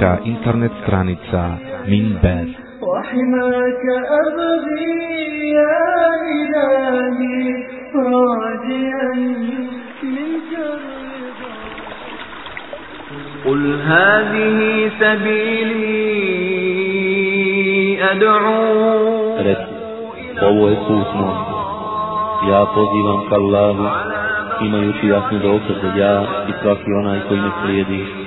Islamska internet stranica Minber وحماك أبغي يا إلهي راجيا منك الرضا قل هذه سبيلي أدعو Reci, ovo je put moj. Ja pozivam ka Allahu, imajući jasnu dokaz da ja i svaki onaj koji me slijedi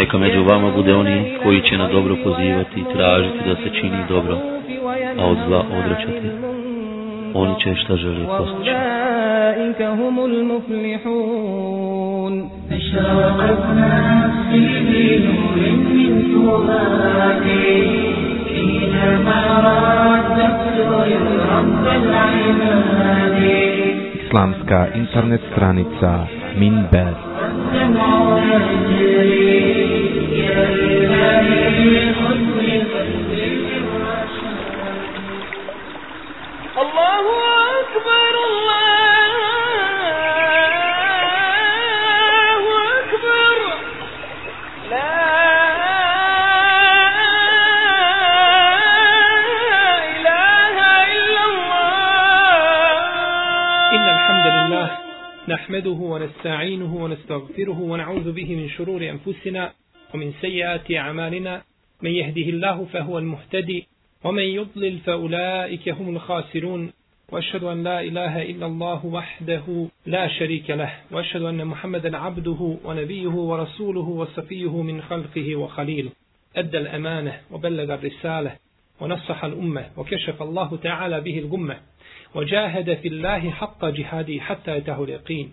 Neka među vama bude oni koji će na dobro pozivati i tražiti da se čini dobro, a od zla odračati. Oni će šta želi postići. Islamska internet stranica Minber. نحمده ونستعينه ونستغفره ونعوذ به من شرور أنفسنا ومن سيئات أعمالنا من يهده الله فهو المهتدي ومن يضلل فأولئك هم الخاسرون وأشهد أن لا إله إلا الله وحده لا شريك له وأشهد أن محمدا عبده ونبيه ورسوله وصفيه من خلقه وخليله أدى الأمانة وبلغ الرسالة ونصح الأمة وكشف الله تعالى به الغمة وجاهد في الله حق جهاده حتى يتاه اليقين.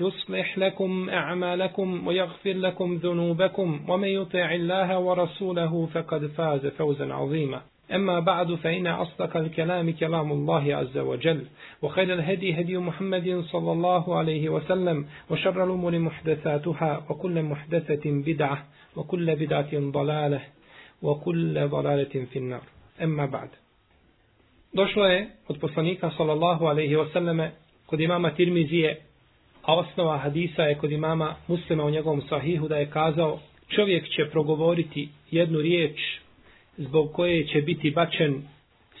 يصلح لكم أعمالكم ويغفر لكم ذنوبكم ومن يطع الله ورسوله فقد فاز فوزا عظيما. أما بعد فإن أصدق الكلام كلام الله عز وجل وخير الهدي هدي محمد صلى الله عليه وسلم وشر الأمور محدثاتها وكل محدثة بدعة وكل بدعة ضلالة وكل ضلالة في النار. أما بعد. Došlo je od poslanika sallallahu alaihi wasallame kod imama Tirmizije, a osnova hadisa je kod imama muslima u njegovom sahihu da je kazao čovjek će progovoriti jednu riječ zbog koje će biti bačen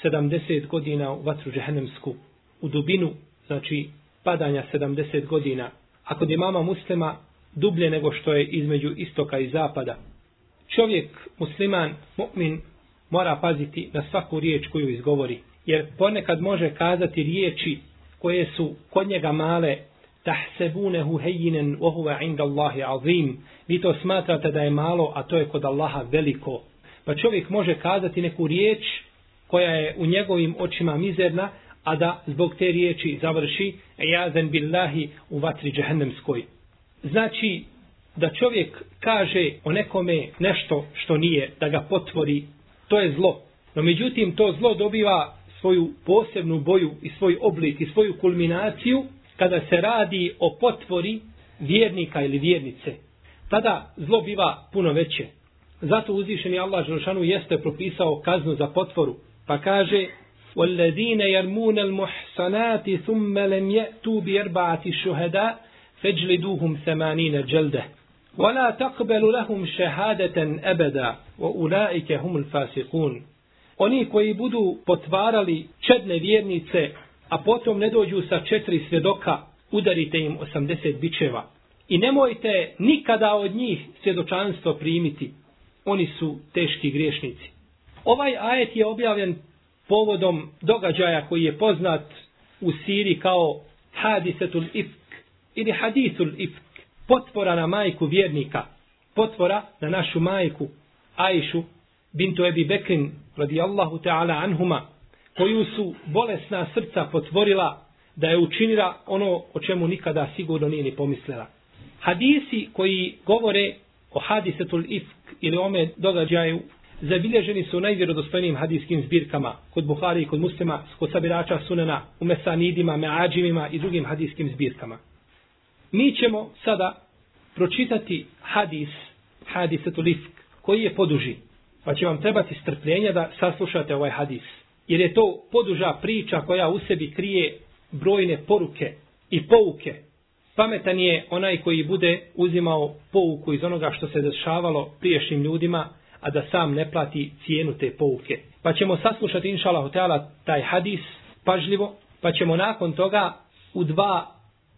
70 godina u vatru džehennemsku, u dubinu, znači padanja 70 godina. A kod imama muslima dublje nego što je između istoka i zapada. Čovjek, musliman, mu'min, mora paziti na svaku riječ koju izgovori. Jer ponekad može kazati riječi koje su kod njega male, tahsebunehu hejinen ohuva inda Allahi azim. Vi to smatrate da je malo, a to je kod Allaha veliko. Pa čovjek može kazati neku riječ koja je u njegovim očima mizerna, a da zbog te riječi završi jazen billahi u vatri džehennemskoj. Znači, da čovjek kaže o nekome nešto što nije, da ga potvori, to je zlo. No međutim, to zlo dobiva svoju posebnu boju i svoj oblik i svoju kulminaciju kada se radi o potvori vjernika ili vjernice, tada zlo biva puno veće. Zato uzvišeni Allah Želšanu jeste propisao kaznu za potvoru, pa kaže وَالَّذِينَ يَرْمُونَ الْمُحْسَنَاتِ ثُمَّ لَمْ يَأْتُوا بِيَرْبَعَةِ الشُّهَدَاءِ فَجْلِدُوهُمْ ثَمَانِينَ جَلْدَةً وَلَا تَقْبَلُ لَهُمْ شَهَادَةً أَبَدًا وَأُولَئِكَ هُمُ الْفَاسِقُونَ Oni koji budu potvarali čedne vjernice, a potom ne dođu sa četiri svjedoka, udarite im 80 bičeva. I nemojte nikada od njih svjedočanstvo primiti. Oni su teški griješnici. Ovaj ajet je objavljen povodom događaja koji je poznat u Siriji kao hadisetul ifk ili hadisul ifk, potvora na majku vjernika, potvora na našu majku Ajšu bintu Ebi Bekrin radijallahu ta'ala anhuma, koju su bolesna srca potvorila da je učinila ono o čemu nikada sigurno nije ni pomislila. Hadisi koji govore o hadisetul ifk ili ome događaju zabilježeni su najvjerodostojnijim hadijskim zbirkama kod Buhari i kod muslima, kod sabirača sunena, u mesanidima, meađimima i drugim hadijskim zbirkama. Mi ćemo sada pročitati hadis, hadisetul ifk, koji je poduži. Pa će vam trebati strpljenja da saslušate ovaj hadis. Jer je to poduža priča koja u sebi krije brojne poruke i pouke. Pametan je onaj koji bude uzimao pouku iz onoga što se dešavalo priješnjim ljudima, a da sam ne plati cijenu te pouke. Pa ćemo saslušati inšala hotela taj hadis pažljivo, pa ćemo nakon toga u dva,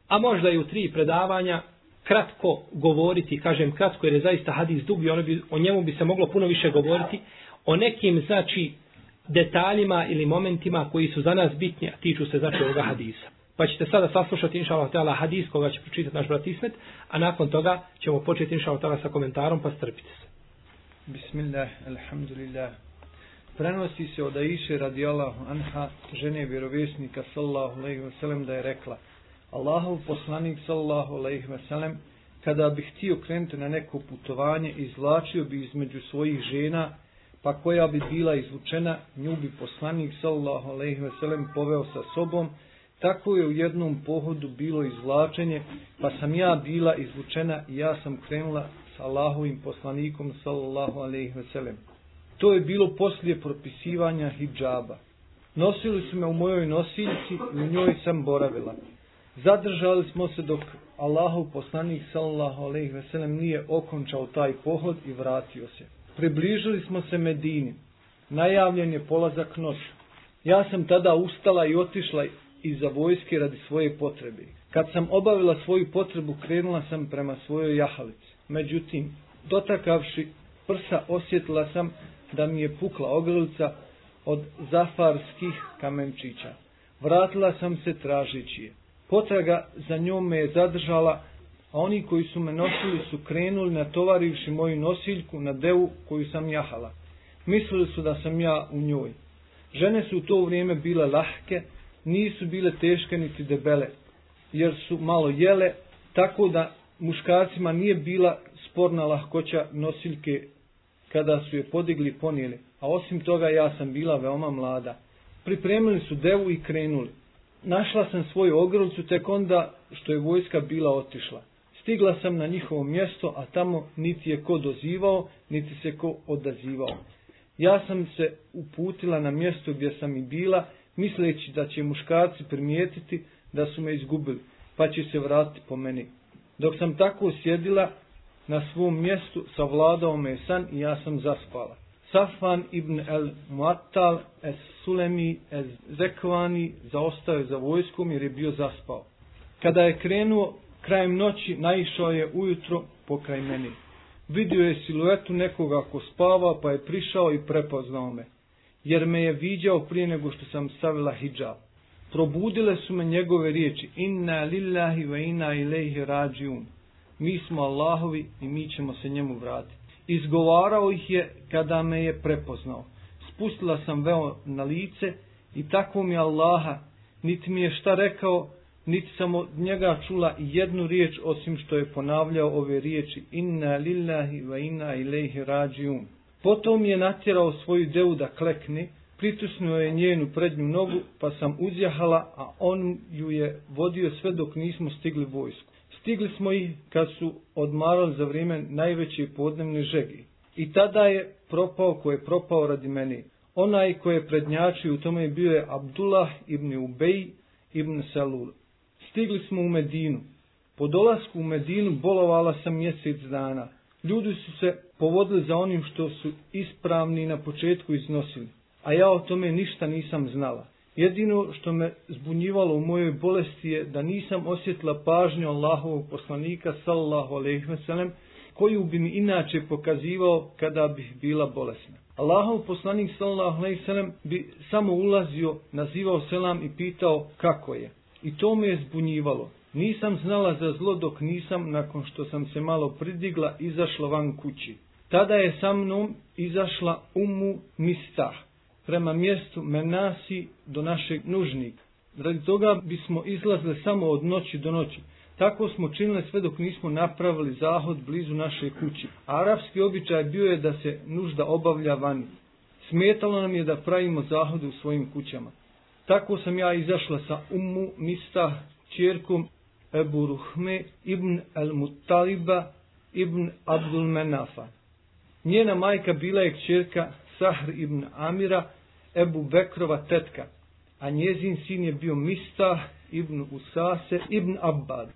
a možda i u tri predavanja kratko govoriti, kažem kratko jer je zaista hadis dug i ono bi, o njemu bi se moglo puno više govoriti, o nekim znači detaljima ili momentima koji su za nas bitni, a tiču se znači ovoga hadisa. Pa ćete sada saslušati inša Allah hadis koga će pročitati naš brat Ismet, a nakon toga ćemo početi inša Allah sa komentarom, pa strpite se. Bismillah, alhamdulillah. Prenosi se od Aisha radijallahu anha, žene vjerovjesnika sallahu alaihi wasallam da je rekla Allahov poslanik sallahu alaihi wasallam kada bi htio krenuti na neko putovanje, izlačio bi između svojih žena, pa koja bi bila izvučena, nju bi poslanik sallallahu alejhi ve sellem poveo sa sobom, tako je u jednom pohodu bilo izvlačenje, pa sam ja bila izvučena i ja sam krenula sa Allahovim poslanikom sallallahu alejhi ve sellem. To je bilo poslije propisivanja hidžaba. Nosili su me u mojoj nosiljci i u njoj sam boravila. Zadržali smo se dok Allahov poslanik sallallahu alejhi ve sellem nije okončao taj pohod i vratio se. Približili smo se Medini. Najavljen je polazak noću. Ja sam tada ustala i otišla iza vojske radi svoje potrebe. Kad sam obavila svoju potrebu, krenula sam prema svojoj jahalici. Međutim, dotakavši prsa, osjetila sam da mi je pukla ogrlica od zafarskih kamenčića. Vratila sam se tražeći je. Potraga za njom me je zadržala, a oni koji su me nosili su krenuli natovarivši moju nosiljku na devu koju sam jahala. Mislili su da sam ja u njoj. Žene su u to vrijeme bile lahke, nisu bile teške niti debele, jer su malo jele, tako da muškarcima nije bila sporna lahkoća nosiljke kada su je podigli i ponijeli, a osim toga ja sam bila veoma mlada. Pripremili su devu i krenuli. Našla sam svoju ogrlicu tek onda što je vojska bila otišla. Stigla sam na njihovo mjesto, a tamo niti je ko dozivao, niti se ko odazivao. Ja sam se uputila na mjesto gdje sam i bila, misleći da će muškarci primijetiti da su me izgubili, pa će se vratiti po meni. Dok sam tako sjedila na svom mjestu, savladao me san i ja sam zaspala. Safan ibn el Muattal es Sulemi es Zekvani zaostao je za vojskom jer je bio zaspao. Kada je krenuo krajem noći, naišao je ujutro pokraj meni. Vidio je siluetu nekoga ko spava, pa je prišao i prepoznao me, jer me je viđao prije nego što sam stavila hijab. Probudile su me njegove riječi inna lillahi wa inna ilaihi rađiun. Mi smo Allahovi i mi ćemo se njemu vratiti. Izgovarao ih je kada me je prepoznao. Spustila sam veo na lice i tako mi Allaha niti mi je šta rekao niti samo od njega čula jednu riječ osim što je ponavljao ove riječi inna lillahi wa inna ilaihi rađiun potom je natjerao svoju devu da klekne pritisnuo je njenu prednju nogu, pa sam uzjahala, a on ju je vodio sve dok nismo stigli vojsku. Stigli smo ih kad su odmarali za vrijeme najveće podnevne žegi. I tada je propao ko je propao radi meni. Onaj ko je prednjačio u tome bio je Abdullah ibn Ubej ibn Salul. Stigli smo u Medinu. Po dolasku u Medinu bolovala sam mjesec dana. Ljudi su se povodili za onim što su ispravni na početku iznosili, a ja o tome ništa nisam znala. Jedino što me zbunjivalo u mojoj bolesti je da nisam osjetila pažnju Allahovog poslanika sallallahu alejhi ve sellem koju bi mi inače pokazivao kada bih bila bolesna. Allahov poslanik sallallahu alejhi ve sellem bi samo ulazio, nazivao selam i pitao kako je. I to me je zbunjivalo. Nisam znala za zlo dok nisam, nakon što sam se malo pridigla, izašla van kući. Tada je sa mnom izašla umu mistah, prema mjestu Menasi do našeg nužnika. Radi toga bismo izlazle samo od noći do noći. Tako smo činili sve dok nismo napravili zahod blizu naše kući. Arapski običaj bio je da se nužda obavlja vani. Smetalo nam je da pravimo zahode u svojim kućama. Tako sam ja izašla sa Ummu Mistah, čjerkom Ebu Ruhme ibn al-Muttaliba ibn Abdul Menafa. Njena majka bila je kćerka Sahr ibn Amira, Ebu Bekrova tetka, a njezin sin je bio Mistah ibn Usase ibn Abbad.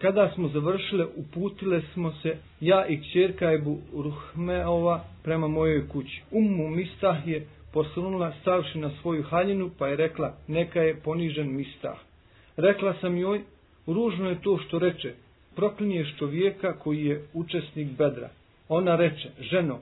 Kada smo završile, uputile smo se, ja i kćerka Ebu Ruhmeova, prema mojoj kući. Ummu Mistah je poslunula stavši na svoju haljinu, pa je rekla, neka je ponižen Mistah. Rekla sam joj, ružno je to što reče, proklinješ čovjeka koji je učesnik bedra. Ona reče, ženo,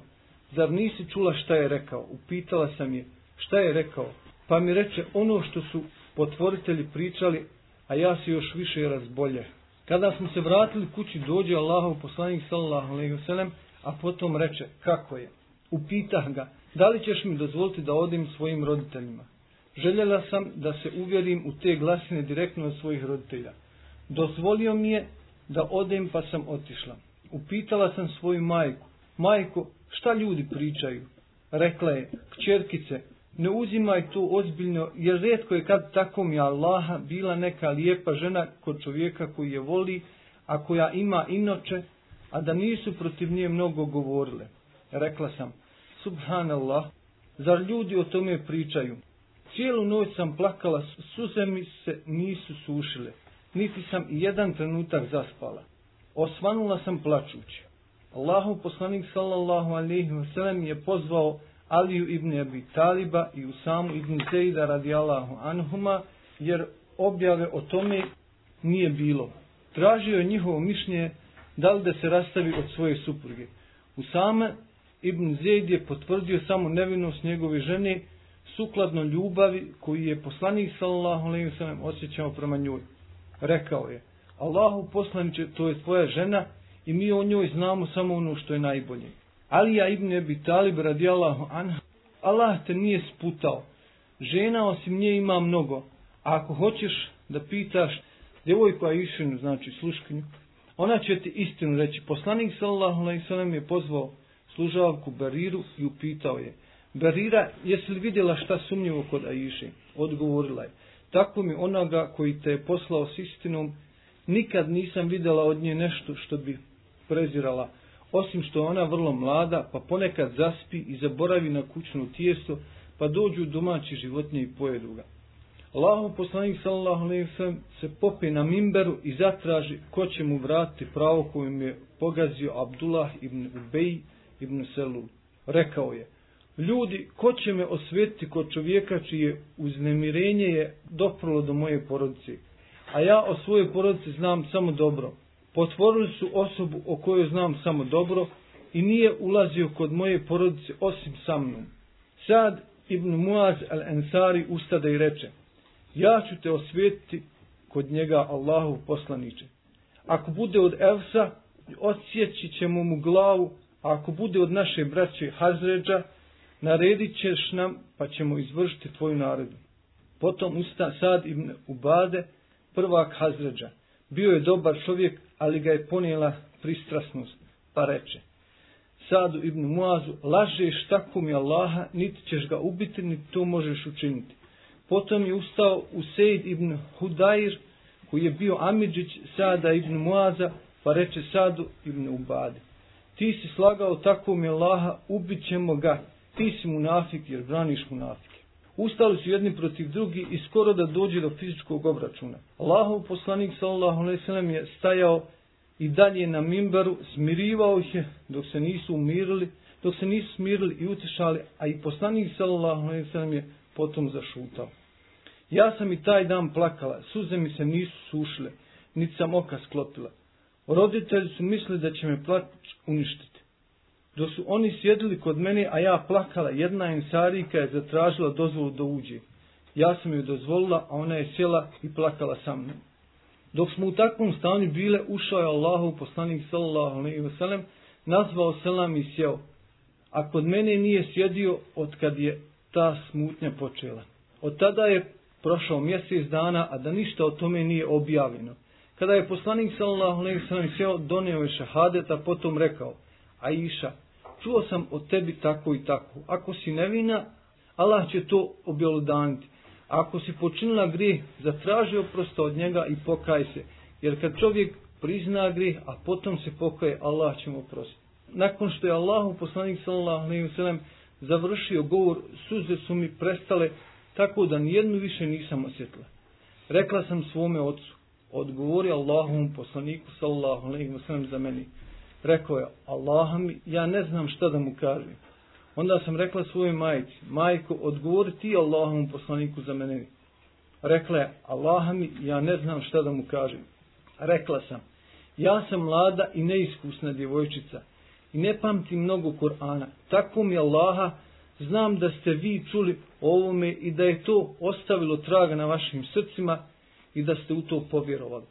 zar nisi čula šta je rekao? Upitala sam je, šta je rekao? Pa mi reče, ono što su potvoritelji pričali, a ja se još više razbolje. Kada smo se vratili kući, dođe Allahov poslanik sallallahu alejhi ve sellem, a potom reče, kako je? Upitah ga, da li ćeš mi dozvoliti da odim svojim roditeljima? Željela sam da se uvjerim u te glasine direktno od svojih roditelja. Dozvolio mi je da odem pa sam otišla. Upitala sam svoju majku, majko, šta ljudi pričaju? Rekla je, kćerkice, ne uzimaj to ozbiljno, jer redko je kad tako mi Allaha bila neka lijepa žena kod čovjeka koji je voli, a koja ima inoče, a da nisu protiv nje mnogo govorile. Rekla sam, subhanallah, zar ljudi o tome pričaju? Cijelu noć sam plakala, suze mi se nisu sušile, niti sam jedan trenutak zaspala. Osvanula sam plačući. Allahu poslanik sallallahu alaihi wa sallam je pozvao Aliju ibn Abi Taliba i Usamu ibn Zejda radijallahu anhuma, jer objave o tome nije bilo. Tražio je njihovo mišljenje da li da se rastavi od svoje supruge. Usame ibn Zaid je potvrdio samo nevinost njegove žene sukladno ljubavi koji je poslanik sallallahu alejhi ve sellem osjećao prema njoj. Rekao je: Allahu poslanice, to je tvoja žena i mi o njoj znamo samo ono što je najbolje. Alija ibn Abi Talib radijallahu anha, Allah te nije sputao. Žena osim nje ima mnogo. A ako hoćeš da pitaš djevojku Aishinu, znači sluškinju, ona će ti istinu reći. Poslanik sallallahu alejhi ve sellem je pozvao služavku Beriru i upitao je: Berira, jesi li vidjela šta sumnjivo kod Aiše? Odgovorila je: Tako mi onoga koji te je poslao s istinom, nikad nisam vidjela od nje nešto što bi prezirala, osim što ona vrlo mlada, pa ponekad zaspi i zaboravi na kućno tijesto, pa dođu domaći životnje i pojedu ga. Allahu poslanik sallallahu alejhi ve sellem se popi na mimberu i zatraži ko će mu vratiti pravo kojim je pogazio Abdullah ibn Ubej ibn Selul. Rekao je: Ljudi, ko će me osvetiti kod čovjeka čije uznemirenje je doprlo do moje porodice? A ja o svojoj porodici znam samo dobro. Potvorili su osobu o kojoj znam samo dobro i nije ulazio kod moje porodice osim sa mnom. Sad Ibn Muaz al-Ensari ustada i reče, ja ću te osvetiti kod njega Allahu poslaniče. Ako bude od Evsa, odsjeći ćemo mu glavu, a ako bude od naše braće Hazređa, naredit ćeš nam, pa ćemo izvršiti tvoju naredbu. Potom usta Sad ibn Ubade, prvak Hazređa. Bio je dobar čovjek, ali ga je ponijela pristrasnost, pa reče. Sadu ibn Muazu, lažeš tako mi Allaha, niti ćeš ga ubiti, niti to možeš učiniti. Potom je ustao Useid ibn Hudair, koji je bio Amidžić Sada ibn Muaza, pa reče Sadu ibn Ubade. Ti si slagao tako mi Allaha, ubit ćemo ga. Ti si munafik jer braniš munafike. Ustali su jedni protiv drugi i skoro da dođe do fizičkog obračuna. Allahov poslanik sallallahu alejhi ve sellem je stajao i dalje na mimbaru, smirivao ih je dok se nisu umirili, dok se nisu smirili i utišali, a i poslanik sallallahu alejhi ve sellem je potom zašutao. Ja sam i taj dan plakala, suze mi se nisu sušile, niti sam oka sklopila. Roditelji su mislili da će me plać uništiti. Dok su oni sjedili kod mene, a ja plakala, jedna ensarika je zatražila dozvolu da uđe. Ja sam joj dozvolila, a ona je sjela i plakala sa mnom. Dok smo u takvom stanju bile, ušao je Allahu poslanik sallallahu alejhi ve sellem, nazvao selam i sjeo. A kod mene nije sjedio od kad je ta smutnja počela. Od tada je prošao mjesec dana, a da ništa o tome nije objavljeno. Kada je poslanik sallallahu alejhi ve sellem sjeo, donio je šahadet, a potom rekao: Aisha, čuo sam od tebi tako i tako. Ako si nevina, Allah će to objelodaniti. Ako si počinila grijeh, zatraži oprosta od njega i pokaj se. Jer kad čovjek prizna grijeh, a potom se pokaje, Allah će mu oprostiti. Nakon što je Allahu poslanik sallallahu alejhi ve sellem završio govor, suze su mi prestale tako da nijednu više nisam osjetila. Rekla sam svome ocu, odgovori Allahom poslaniku sallallahu alejhi ve sellem za meni. Rekao je, Allahom, mi, ja ne znam šta da mu kažem. Onda sam rekla svojoj majici, majko, odgovori ti Allahom poslaniku za mene. Rekla je, Allahom, mi, ja ne znam šta da mu kažem. Rekla sam, ja sam mlada i neiskusna djevojčica i ne pamtim mnogo Kur'ana. Tako mi Allaha, znam da ste vi čuli o ovome i da je to ostavilo traga na vašim srcima i da ste u to povjerovali.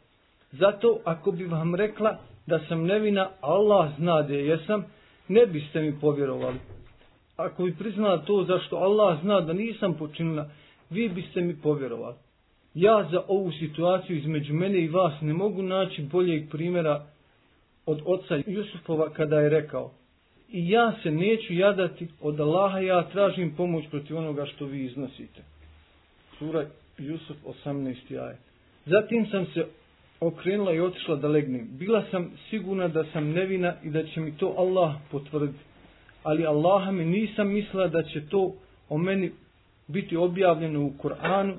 Zato ako bi vam rekla da sam nevina, Allah zna da jesam, ne biste mi povjerovali. Ako bi priznala to zašto Allah zna da nisam počinila, vi biste mi povjerovali. Ja za ovu situaciju između mene i vas ne mogu naći boljeg primjera od oca Jusufova kada je rekao i ja se neću jadati od Allaha, ja tražim pomoć protiv onoga što vi iznosite. Sura Jusuf 18. ajet. Zatim sam se okrenula i otišla da legnem. Bila sam sigurna da sam nevina i da će mi to Allah potvrditi. Ali Allaha mi nisam mislila da će to o meni biti objavljeno u Koranu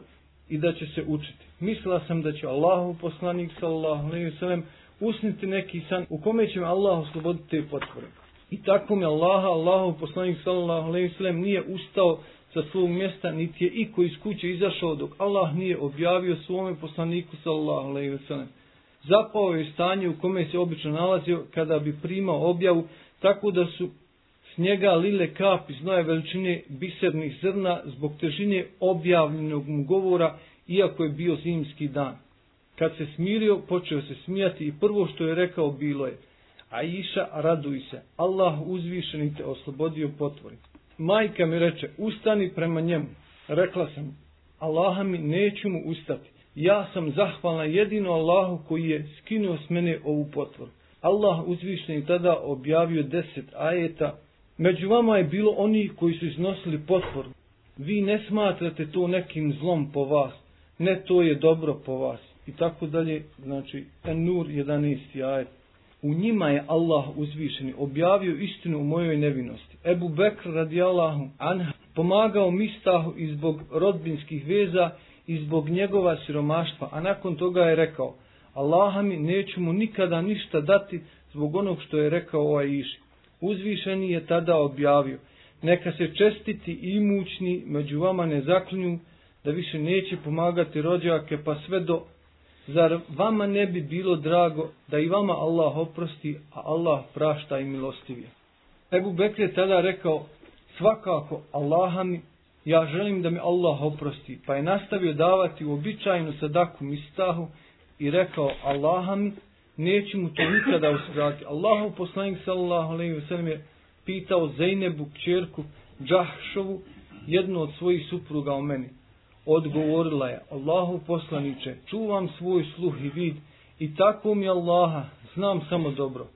i da će se učiti. Mislila sam da će Allahu poslanik sallallahu alejhi ve sellem usniti neki san u kome će me Allah osloboditi te potvore. I tako mi Allaha, Allahu poslanik sallallahu alejhi ve sellem nije ustao sa svog mjesta, niti je iko iz kuće izašao dok Allah nije objavio svome poslaniku sallallahu alejhi ve sellem. Zapao je stanje u kome se obično nalazio kada bi primao objavu, tako da su s njega lile kapi znoje veličine bisernih zrna zbog težine objavljenog mu govora, iako je bio zimski dan. Kad se smirio, počeo se smijati i prvo što je rekao bilo je, a iša raduj se, Allah uzvišeni te oslobodio potvoriti. Majka mi reče, ustani prema njemu. Rekla sam, Allaha mi neću mu ustati. Ja sam zahvalna jedino Allahu koji je skinuo s mene ovu potvoru. Allah uzvišeni tada objavio deset ajeta. Među vama je bilo oni koji su iznosili potvoru. Vi ne smatrate to nekim zlom po vas. Ne to je dobro po vas. I tako dalje, znači, Nur 11. ajet. U njima je Allah uzvišeni objavio istinu u mojoj nevinosti. Ebu Bekr radijallahu anha pomagao Mistahu i zbog rodbinskih veza i zbog njegova siromaštva, a nakon toga je rekao, Allaha mi neću mu nikada ništa dati zbog onog što je rekao ovaj iši. Uzvišeni je tada objavio, neka se čestiti i imućni među vama ne zaklinju da više neće pomagati rođake pa sve do Zar vama ne bi bilo drago da i vama Allah oprosti, a Allah prašta i milostivije? Ebu Bekr je tada rekao, svakako Allaha mi, ja želim da mi Allah oprosti, pa je nastavio davati uobičajenu sadaku mistahu i rekao, Allaha mi, neću mu to nikada uskrati. Allahu poslanik sallallahu alaihi ve sellem je pitao Zeynebu, kćerku, Džahšovu, jednu od svojih supruga o meni. Odgovorila je, Allahu poslaniče, čuvam svoj sluh i vid i tako mi Allaha, znam samo dobro.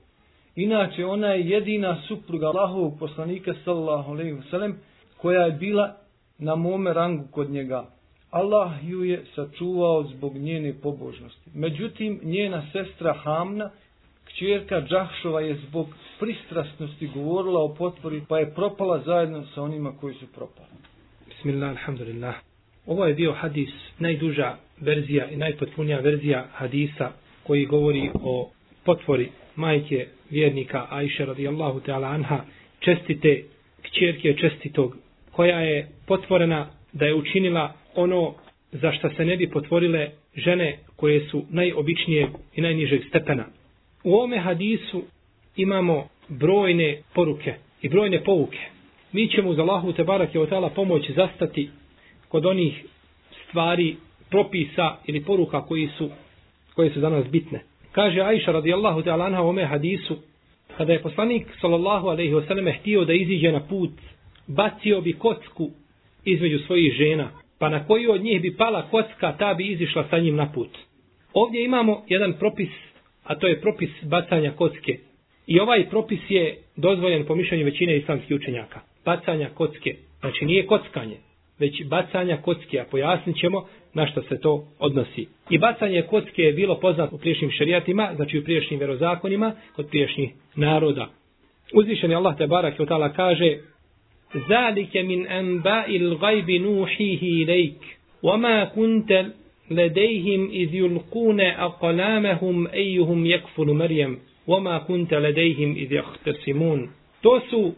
Inače, ona je jedina supruga Allahovog poslanika sallallahu alejhi ve koja je bila na mome rangu kod njega. Allah ju je sačuvao zbog njene pobožnosti. Međutim, njena sestra Hamna, kćerka Džahšova je zbog pristrasnosti govorila o potvori, pa je propala zajedno sa onima koji su propali. Bismillah, alhamdulillah. Ovo je bio hadis, najduža verzija i najpotpunija verzija hadisa koji govori o potvori majke vjernika Aisha radijallahu ta'ala anha, čestite kćerke čestitog, koja je potvorena da je učinila ono za što se ne bi potvorile žene koje su najobičnije i najnižeg stepena. U ovome hadisu imamo brojne poruke i brojne pouke. Mi ćemo uz Allahu te barake od tala pomoći zastati kod onih stvari, propisa ili poruka koji su, koje su za nas bitne. Kaže Aisha radijallahu ta'ala anha u ome hadisu, kada je poslanik sallallahu alaihi wasallam htio da iziđe na put, bacio bi kocku između svojih žena, pa na koju od njih bi pala kocka, ta bi izišla sa njim na put. Ovdje imamo jedan propis, a to je propis bacanja kocke. I ovaj propis je dozvoljen po mišljenju većine islamskih učenjaka. Bacanja kocke. Znači nije kockanje, već bacanja kocke, a pojasnit ćemo na što se to odnosi. I bacanje kocke je bilo poznato u priješnjim šarijatima, znači u priješnjim verozakonima, kod priješnjih naroda. Uzvišeni Allah te barak i otala kaže Zalike min anba'il gajbi nuhihi ilajk وما كنت لديهم إذ يلقون أقلامهم أيهم يكفل مريم وما كنت لديهم إذ يختصمون To su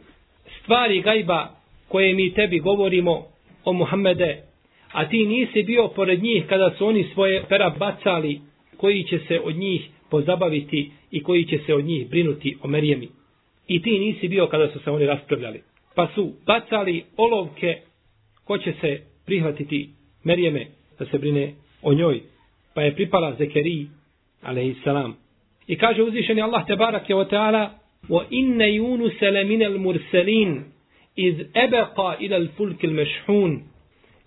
stvari gajba koje mi tebi govorimo o Muhammede, a ti nisi bio pored njih kada su oni svoje pera bacali koji će se od njih pozabaviti i koji će se od njih brinuti o Merijemi. I ti nisi bio kada su se oni raspravljali. Pa su bacali olovke ko će se prihvatiti Merijeme da se brine o njoj. Pa je pripala Zekeri, alaihissalam. I kaže uzvišeni Allah te je o teala wa inne yunus lamina al-mursalin iz ebeqa ila al-fulk al-mashhun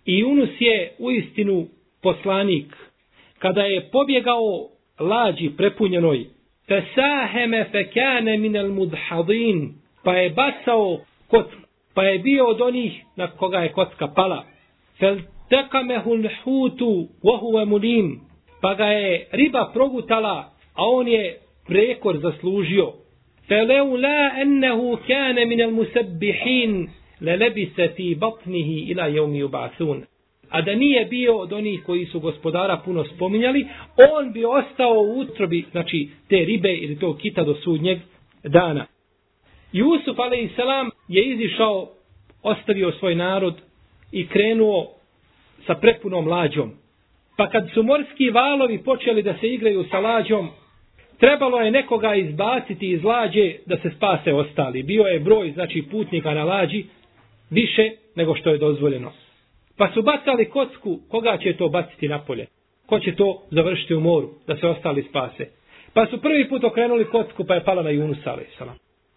i Yunus je u istinu poslanik. Kada je pobjegao lađi prepunjenoj fesaheme fekane min al-mudhadin pa je bacao kot pa je bio od onih na koga je kocka pala. Fel tekamehu l-hutu vohuve mulim pa ga je riba progutala a on je prekor zaslužio. فلولا أنه كان من المسبحين للبس في بطنه إلى يوم يبعثون a da nije bio od onih koji su gospodara puno spominjali, on bi ostao u utrobi, znači te ribe ili tog kita do sudnjeg dana. Jusuf, a.s. je izišao, ostavio svoj narod i krenuo sa prepunom lađom. Pa kad su morski valovi počeli da se igraju sa lađom, trebalo je nekoga izbaciti iz lađe da se spase ostali. Bio je broj, znači, putnika na lađi više nego što je dozvoljeno. Pa su bacali kocku, koga će to baciti napolje? Ko će to završiti u moru, da se ostali spase? Pa su prvi put okrenuli kocku, pa je pala na Junusa, alaih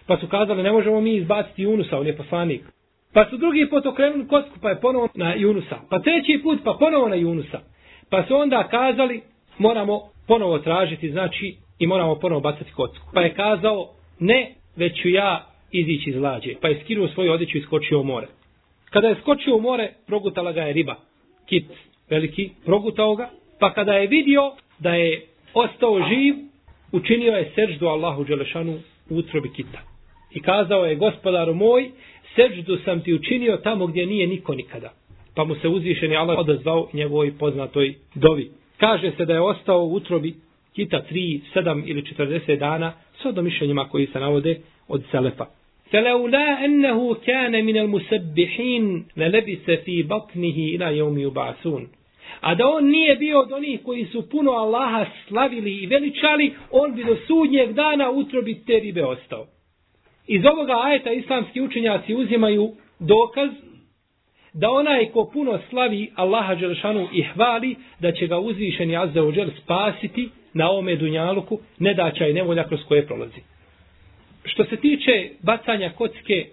Pa su kazali, ne možemo mi izbaciti Junusa, on je poslanik. Pa su drugi put okrenuli kocku, pa je ponovo na Junusa. Pa treći put, pa ponovo na Junusa. Pa su onda kazali, moramo ponovo tražiti, znači, i moramo ponovo bacati kocku. Pa je kazao, ne, već ću ja izići iz lađe. Pa je skinuo svoju odjeću i skočio u more. Kada je skočio u more, progutala ga je riba. Kit veliki, progutao ga. Pa kada je vidio da je ostao živ, učinio je seždu Allahu Đelešanu u utrobi kita. I kazao je, gospodaru moj, seždu sam ti učinio tamo gdje nije niko nikada. Pa mu se uzvišeni Allah odazvao njegovoj poznatoj dovi. Kaže se da je ostao u utrobi kita 3, 7 ili 40 dana sa domišljenjima koji se navode od Selefa. فلولا أنه كان من المسبحين للبس في بطنه إلى يوم يبعثون A da on nije bio od onih koji su puno Allaha slavili i veličali, on bi do sudnjeg dana utrobi te ribe ostao. Iz ovoga ajeta islamski učenjaci uzimaju dokaz da onaj ko puno slavi Allaha Đelšanu i hvali, da će ga uzvišeni Azza ođel spasiti na ovome dunjaluku, nedaća i nevolja kroz koje prolazi. Što se tiče bacanja kocke,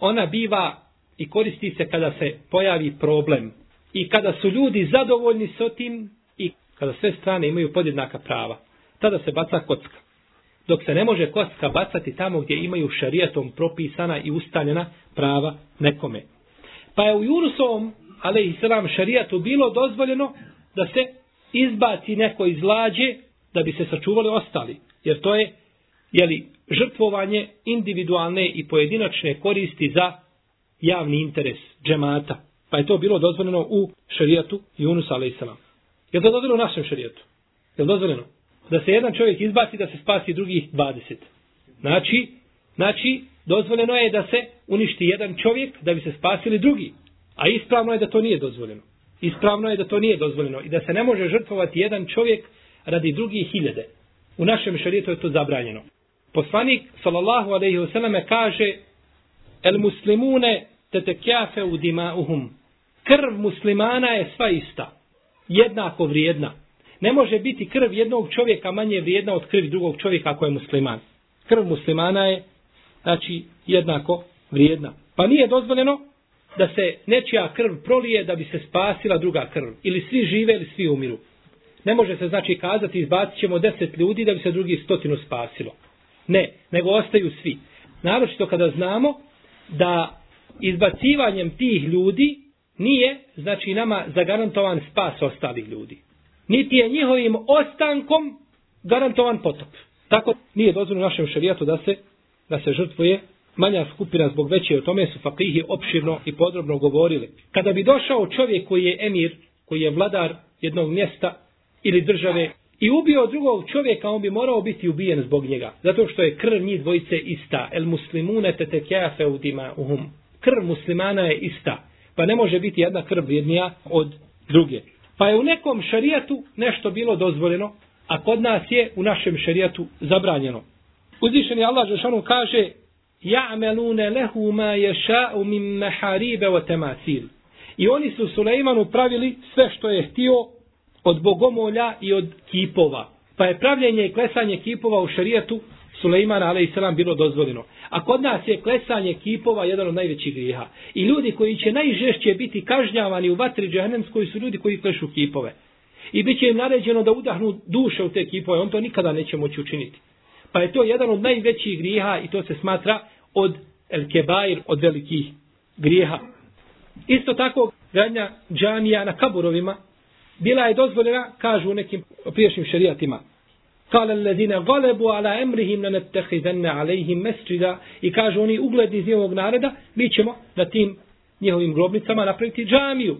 ona biva i koristi se kada se pojavi problem. I kada su ljudi zadovoljni s tim i kada sve strane imaju podjednaka prava. Tada se baca kocka. dok se ne može kocka bacati tamo gdje imaju šarijatom propisana i ustaljena prava nekome. Pa je u Junusovom, ale i selam, šarijatu bilo dozvoljeno da se izbaci neko iz lađe da bi se sačuvali ostali. Jer to je jeli, žrtvovanje individualne i pojedinačne koristi za javni interes džemata. Pa je to bilo dozvoljeno u šarijatu Junusa a.s. Je to dozvoljeno u našem šarijatu? Je dozvoljeno? Da se jedan čovjek izbaci da se spasi drugih 20. Znači, znači, dozvoljeno je da se uništi jedan čovjek da bi se spasili drugi. A ispravno je da to nije dozvoljeno. Ispravno je da to nije dozvoljeno i da se ne može žrtvovati jedan čovjek radi drugih hiljade. U našem šarijetu je to zabranjeno. Poslanik, sallallahu alejhi ve selleme kaže El muslimune tetekjafe u dimauhum. Krv muslimana je sva ista. Jednako vrijedna. Ne može biti krv jednog čovjeka manje vrijedna od krvi drugog čovjeka ako je musliman. Krv muslimana je znači jednako vrijedna. Pa nije dozvoljeno da se nečija krv prolije da bi se spasila druga krv. Ili svi žive ili svi umiru. Ne može se znači kazati izbacit ćemo deset ljudi da bi se drugi stotinu spasilo. Ne, nego ostaju svi. Naročito kada znamo da izbacivanjem tih ljudi nije, znači nama zagarantovan spas ostalih ljudi. Niti je njihovim ostankom garantovan potop. Tako nije dozvoljeno našem šarijatu da se da se žrtvuje manja skupina zbog veće, o tome su fakihi opširno i podrobno govorili. Kada bi došao čovjek koji je emir, koji je vladar jednog mjesta ili države i ubio drugog čovjeka, on bi morao biti ubijen zbog njega. Zato što je krv njih dvojice ista. El muslimune te keafe udima uhum. Krv muslimana je ista. Pa ne može biti jedna krv vrijednija od druge. Pa je u nekom šarijatu nešto bilo dozvoljeno, a kod nas je u našem šarijatu zabranjeno. Uzvišeni Allah Žešanu kaže Ja'melune lehu ma ješa'u min meharibe o temasil. I oni su Sulejmanu pravili sve što je htio od bogomolja i od kipova. Pa je pravljenje i klesanje kipova u šarijetu Sulejmana a.s. bilo dozvoljeno. A kod nas je klesanje kipova jedan od najvećih griha. I ljudi koji će najžešće biti kažnjavani u vatri džahnemskoj su ljudi koji klešu kipove. I bit će im naređeno da udahnu duše u te kipove. On to nikada neće moći učiniti. Pa je to jedan od najvećih grijeha i to se smatra od el kebair, od velikih grijeha. Isto tako gradnja džamija na kaburovima bila je dozvoljena, kažu u nekim priješnjim šerijatima. Kale allazine galebu ala emrihim na netehidenne alejhim mesčida i kažu oni ugledni iz njihovog nareda, mi ćemo na tim njihovim grobnicama napraviti džamiju.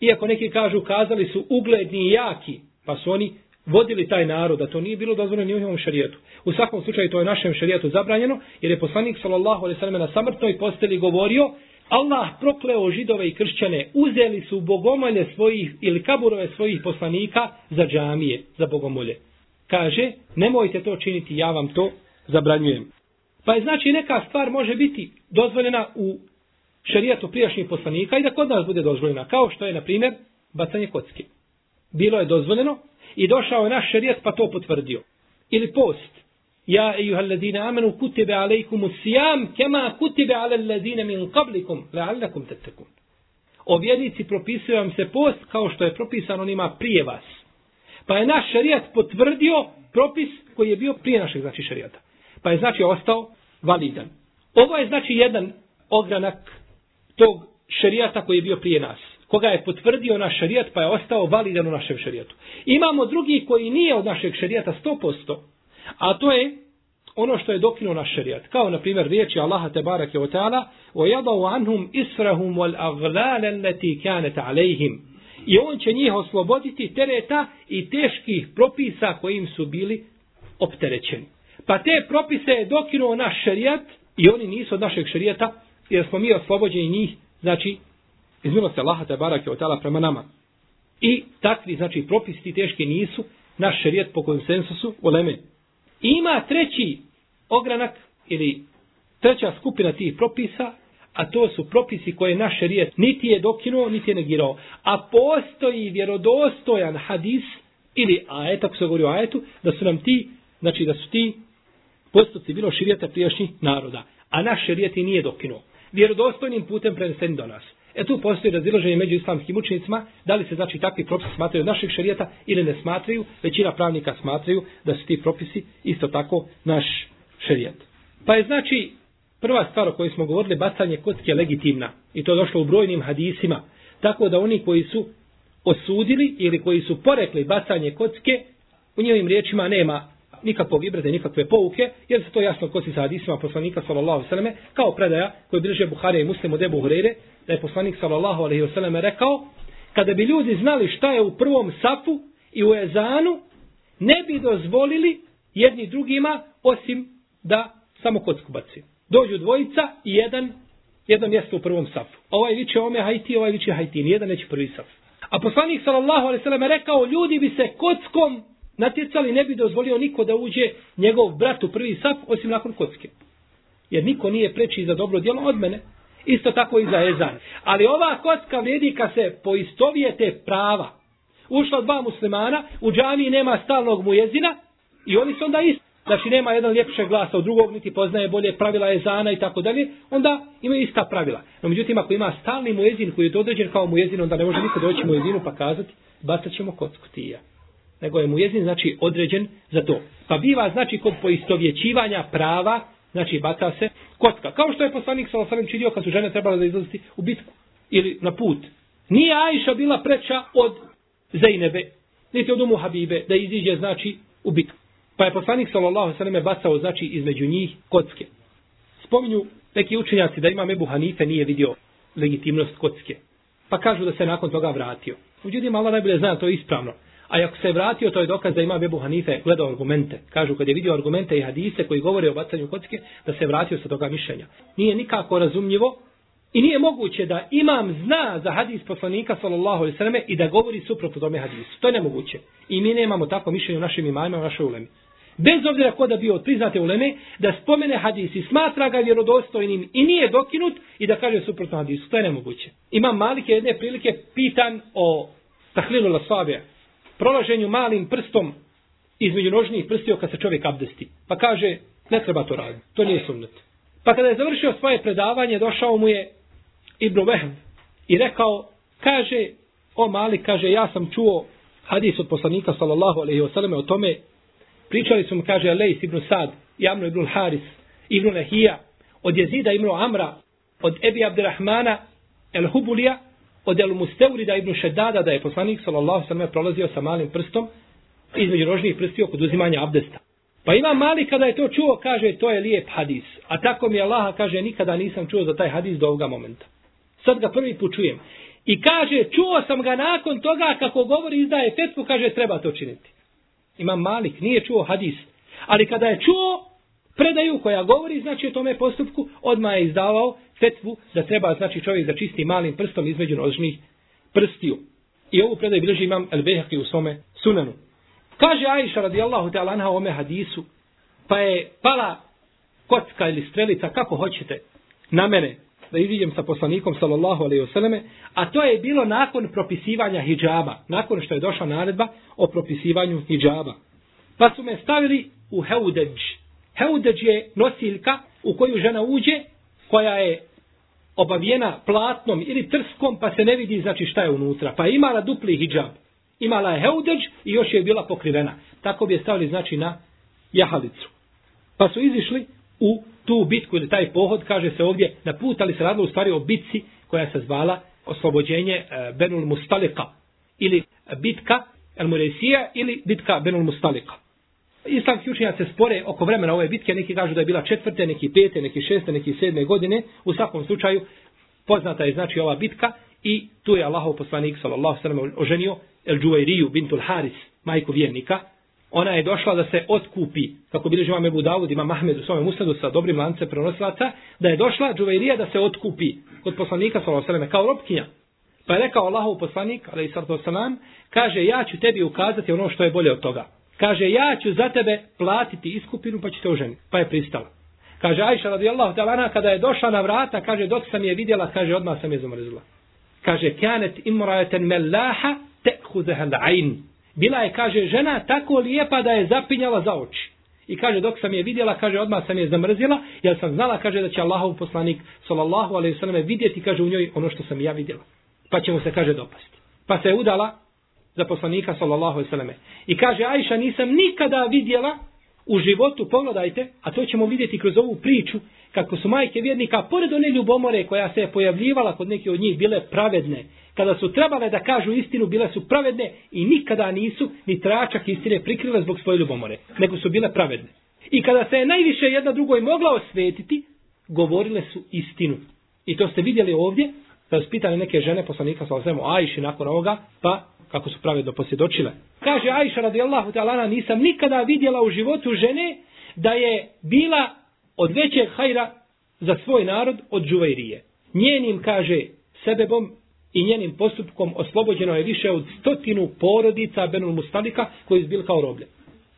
Iako neki kažu kazali su ugledni i jaki, pa su oni vodili taj narod, da to nije bilo dozvoljeno ni u njihovom šarijetu. U svakom slučaju to je našem šarijetu zabranjeno, jer je poslanik sallallahu alejhi ve sellem na samrtnoj posteli govorio Allah prokleo židove i kršćane, uzeli su bogomolje svojih ili kaburove svojih poslanika za džamije, za bogomolje. Kaže, nemojte to činiti, ja vam to zabranjujem. Pa je znači neka stvar može biti dozvoljena u šarijatu prijašnjih poslanika i da kod nas bude dozvoljena, kao što je, na primjer, bacanje kocke. Bilo je dozvoljeno i došao je naš šerijat pa to potvrdio. Ili post. Ja ejuha alladine amanu kutibe alejkumu sijam kema kutibe ale alladine min qablikum leallakum tettekun. O vjernici propisuje vam se post kao što je propisano onima prije vas. Pa je naš šerijat potvrdio propis koji je bio prije našeg znači šerijata. Pa je znači ostao validan. Ovo je znači jedan ogranak tog šerijata koji je bio prije nas Koga je potvrdio naš šarijat pa je ostao validan u našem šarijatu. Imamo drugi koji nije od našeg šarijata 100%. A to je ono što je dokinuo naš šarijat. Kao na primjer riječi Allaha te barake o ta'ala وَيَضَوْ عَنْهُمْ إِسْرَهُمْ وَالْأَغْلَالَ الَّتِي كَانَتَ عَلَيْهِمْ I on će njih osloboditi tereta i teških propisa kojim su bili opterećeni. Pa te propise je dokinuo naš šarijat i oni nisu od našeg šarijata jer smo mi oslobođeni njih, znači, iz milosti Allaha te barake otala prema nama. I takvi, znači, propisi teški nisu naš šerijet po konsensusu u Leme. Ima treći ogranak ili treća skupina tih propisa, a to su propisi koje naš šerijet niti je dokinuo, niti je negirao. A postoji vjerodostojan hadis ili ajet, ako se govori o ajetu, da su nam ti, znači da su ti postupci bilo širijeta prijašnjih naroda. A naš šerijet i nije dokinuo. Vjerodostojnim putem prenesen do nas. E tu postoji razilaženje među islamskim učenicima, da li se znači takvi propisi smatraju od našeg šerijata ili ne smatraju, većina pravnika smatraju da su ti propisi isto tako naš šerijat. Pa je znači prva stvar o kojoj smo govorili, bacanje kocke legitimna. I to je došlo u brojnim hadisima. Tako da oni koji su osudili ili koji su porekli bacanje kocke, u njihovim riječima nema nikakvog ibrade, nikakve pouke, jer se to jasno kosi sa hadisima poslanika sallallahu alejhi ve kao predaja koju bilježe Buharija i Muslim od Ebu Hurajre, da je poslanik sallallahu alejhi ve rekao kada bi ljudi znali šta je u prvom safu i u ezanu, ne bi dozvolili jedni drugima osim da samo kocku baci. Dođu dvojica i jedan jedno mjesto u prvom safu. Ovaj viče ome hajti, ovaj viče hajti, nijedan neće prvi saf. A poslanik sallallahu alejhi ve rekao ljudi bi se kockom natjecali, ne bi dozvolio niko da uđe njegov brat u prvi saf, osim nakon kocke. Jer niko nije preči za dobro djelo od mene. Isto tako i za Ezan. Ali ova kocka vrijedi kad se poistovijete prava. Ušla dva muslimana, u džamiji nema stalnog mujezina i oni su onda isti. Znači nema jedan ljepše glasa od drugog, niti poznaje bolje pravila Ezana i tako dalje, onda imaju ista pravila. No međutim, ako ima stalni mujezin koji je određen kao mujezin, onda ne može niko doći mujezinu pa kazati, bacat ćemo kocku tija nego je mu jezin znači određen za to. Pa biva znači kod poistovjećivanja prava, znači baca se kocka. Kao što je poslanik sa činio kad su žene trebale da izlaziti u bitku ili na put. Nije Ajša bila preča od Zejnebe, niti od Umu Habibe, da iziđe znači u bitku. Pa je poslanik sallallahu sallam je bacao znači između njih kocke. Spominju neki učenjaci da ima Mebu Hanife nije vidio legitimnost kocke. Pa kažu da se nakon toga vratio. Međutim, Allah najbolje zna, to je ispravno. A ako se je vratio, to je dokaz da ima Bebu Hanife gledao argumente. Kažu kad je vidio argumente i hadise koji govore o bacanju kocke, da se je vratio sa toga mišljenja. Nije nikako razumljivo i nije moguće da imam zna za hadis poslanika sallallahu alejhi ve i da govori suprotno tome hadisu. To je nemoguće. I mi nemamo tako mišljenje u našim imamima, u našoj ulemi. Bez obzira ko da bio od priznate uleme, da spomene hadis i smatra ga vjerodostojnim i nije dokinut i da kaže suprotno hadisu. To je nemoguće. Imam malike jedne prilike pitan o tahlilu la prolaženju malim prstom između nožnih prstiju kad se čovjek abdesti. Pa kaže, ne treba to raditi. To nije sunnet. Pa kada je završio svoje predavanje, došao mu je Ibn Vehm i rekao, kaže, o mali, kaže, ja sam čuo hadis od poslanika, sallallahu alaihi wasallam, o tome, pričali su mu, kaže, Lejs ibn Sad, Jamno ibn Haris, ibn Lehija, od jezida ibn Amra, od Ebi Abdirahmana, El Hubulija, od El Musteurida ibn Šedada da je poslanik sallallahu sallam prolazio sa malim prstom između rožnih prstiju kod uzimanja abdesta. Pa ima mali kada je to čuo, kaže to je lijep hadis. A tako mi Allah kaže nikada nisam čuo za taj hadis do ovoga momenta. Sad ga prvi put čujem. I kaže čuo sam ga nakon toga kako govori izdaje fetvu, kaže treba to činiti. Ima malik, nije čuo hadis. Ali kada je čuo predaju koja govori znači o tome postupku, odmah je izdavao fetvu da treba znači čovjek da čisti malim prstom između nožnih prstiju. I ovu predaj bilježi imam El Behaki u svome sunanu. Kaže Aisha radijallahu ta'ala anha ome hadisu, pa je pala kocka ili strelica, kako hoćete, na mene, da iziđem sa poslanikom sallallahu alaihi wasallame, a to je bilo nakon propisivanja hijjaba, nakon što je došla naredba o propisivanju hijjaba. Pa su me stavili u heudeđ. Heudeđ je nosiljka u koju žena uđe, koja je obavijena platnom ili trskom, pa se ne vidi znači šta je unutra. Pa je imala dupli hijab. Imala je heudeđ i još je bila pokrivena. Tako bi je stavili znači na jahalicu. Pa su izišli u tu bitku ili taj pohod, kaže se ovdje, na put, ali se radilo u stvari o bitci koja se zvala oslobođenje e, Benul Mustalika. Ili bitka El Muresija ili bitka Benul Mustalika islamski učenjaci se spore oko vremena ove bitke, neki kažu da je bila četvrte, neki pete, neki šeste, neki sedme godine. U svakom slučaju poznata je znači ova bitka i tu je Allahov poslanik sallallahu sallam oženio El Džuvairiju bintul Haris, majku vjernika. Ona je došla da se otkupi, kako bilježi vam Ebu Davud, ima Mahmed u svome musnadu sa dobrim lance prenosilaca, da je došla Džuvairija da se otkupi kod poslanika sallallahu sallam kao robkinja. Pa je rekao Allahov poslanik, ali i kaže ja ću tebi ukazati ono što je bolje od toga. Kaže, ja ću za tebe platiti iskupinu, pa ću te oženiti. Pa je pristala. Kaže, Ajša radijallahu talana, kada je došla na vrata, kaže, dok sam je vidjela, kaže, odmah sam je zamrzila. Kaže, kjanet imrajeten mellaha te'huzeha l'ajn. Bila je, kaže, žena tako lijepa da je zapinjala za oči. i kaže dok sam je vidjela, kaže odmah sam je zamrzila, jer sam znala, kaže da će Allahov poslanik sallallahu alaihi sallam, vidjeti, kaže u njoj ono što sam ja vidjela. Pa će mu se kaže dopasti. Pa se je udala za poslanika sallallahu alejhi ve selleme. I kaže Ajša nisam nikada vidjela u životu, pogledajte, a to ćemo vidjeti kroz ovu priču, kako su majke vjernika, pored one ljubomore koja se je pojavljivala kod neke od njih, bile pravedne. Kada su trebale da kažu istinu, bile su pravedne i nikada nisu ni tračak istine prikrile zbog svoje ljubomore, nego su bile pravedne. I kada se je najviše jedna drugoj mogla osvetiti, govorile su istinu. I to ste vidjeli ovdje, da su pitali neke žene poslanika sa osvemu Ajši nakon ovoga, pa kako su pravedno posvjedočile. Kaže Ajša radijallahu ta'ala, nisam nikada vidjela u životu žene da je bila od većeg hajra za svoj narod od Džuvajrije. Njenim, kaže, sebebom i njenim postupkom oslobođeno je više od stotinu porodica Benul Mustalika koji su bili kao roblje.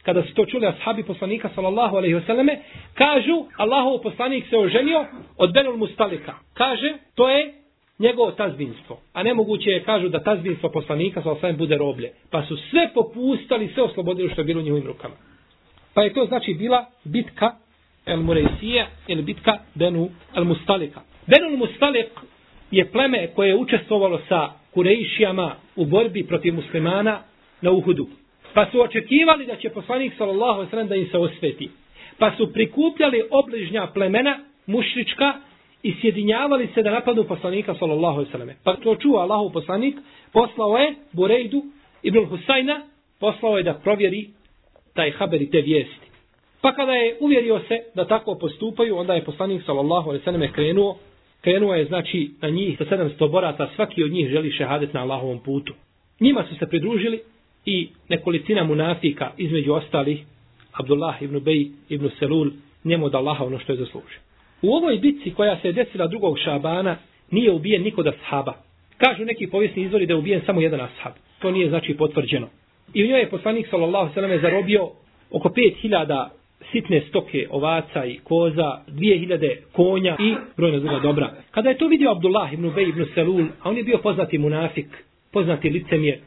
Kada su to čuli ashabi poslanika sallallahu alaihi wasallame, kažu Allahov poslanik se oženio od Benul Mustalika. Kaže, to je njegovo tazbinstvo. A nemoguće je, kažu, da tazbinstvo poslanika sa alaihi bude roblje. Pa su sve popustali, sve oslobodili što je bilo u njihovim rukama. Pa je to znači bila bitka El Murejsije ili bitka Benu El Mustalika. Benu El Mustalik je pleme koje je učestvovalo sa Kurejšijama u borbi protiv muslimana na Uhudu. Pa su očekivali da će poslanik sallallahu alejhi da im se osveti. Pa su prikupljali obližnja plemena mušrička i sjedinjavali se da napadnu poslanika sallallahu alejhi ve selleme. Pa to čuo Allahu poslanik, poslao je Burejdu ibn Husajna, poslao je da provjeri taj haber i te vijesti. Pa kada je uvjerio se da tako postupaju, onda je poslanik sallallahu alejhi ve selleme krenuo, krenuo je znači na njih sa 700 boraca, svaki od njih želi šehadet na Allahovom putu. Njima su se pridružili i nekolicina munafika između ostalih Abdullah ibn Bey ibn Selul njemu da Allaha ono što je zaslužio. U ovoj bitci koja se je desila drugog šabana nije ubijen niko da sahaba. Kažu neki povijesni izvori da je ubijen samo jedan ashab. To nije znači potvrđeno. I u njoj je poslanik sallallahu alejhi ve zarobio oko 5000 sitne stoke ovaca i koza, 2000 konja i brojna druga dobra. Kada je to vidio Abdullah ibn Ubej ibn Selul, a on je bio poznati munafik, poznati licemjer,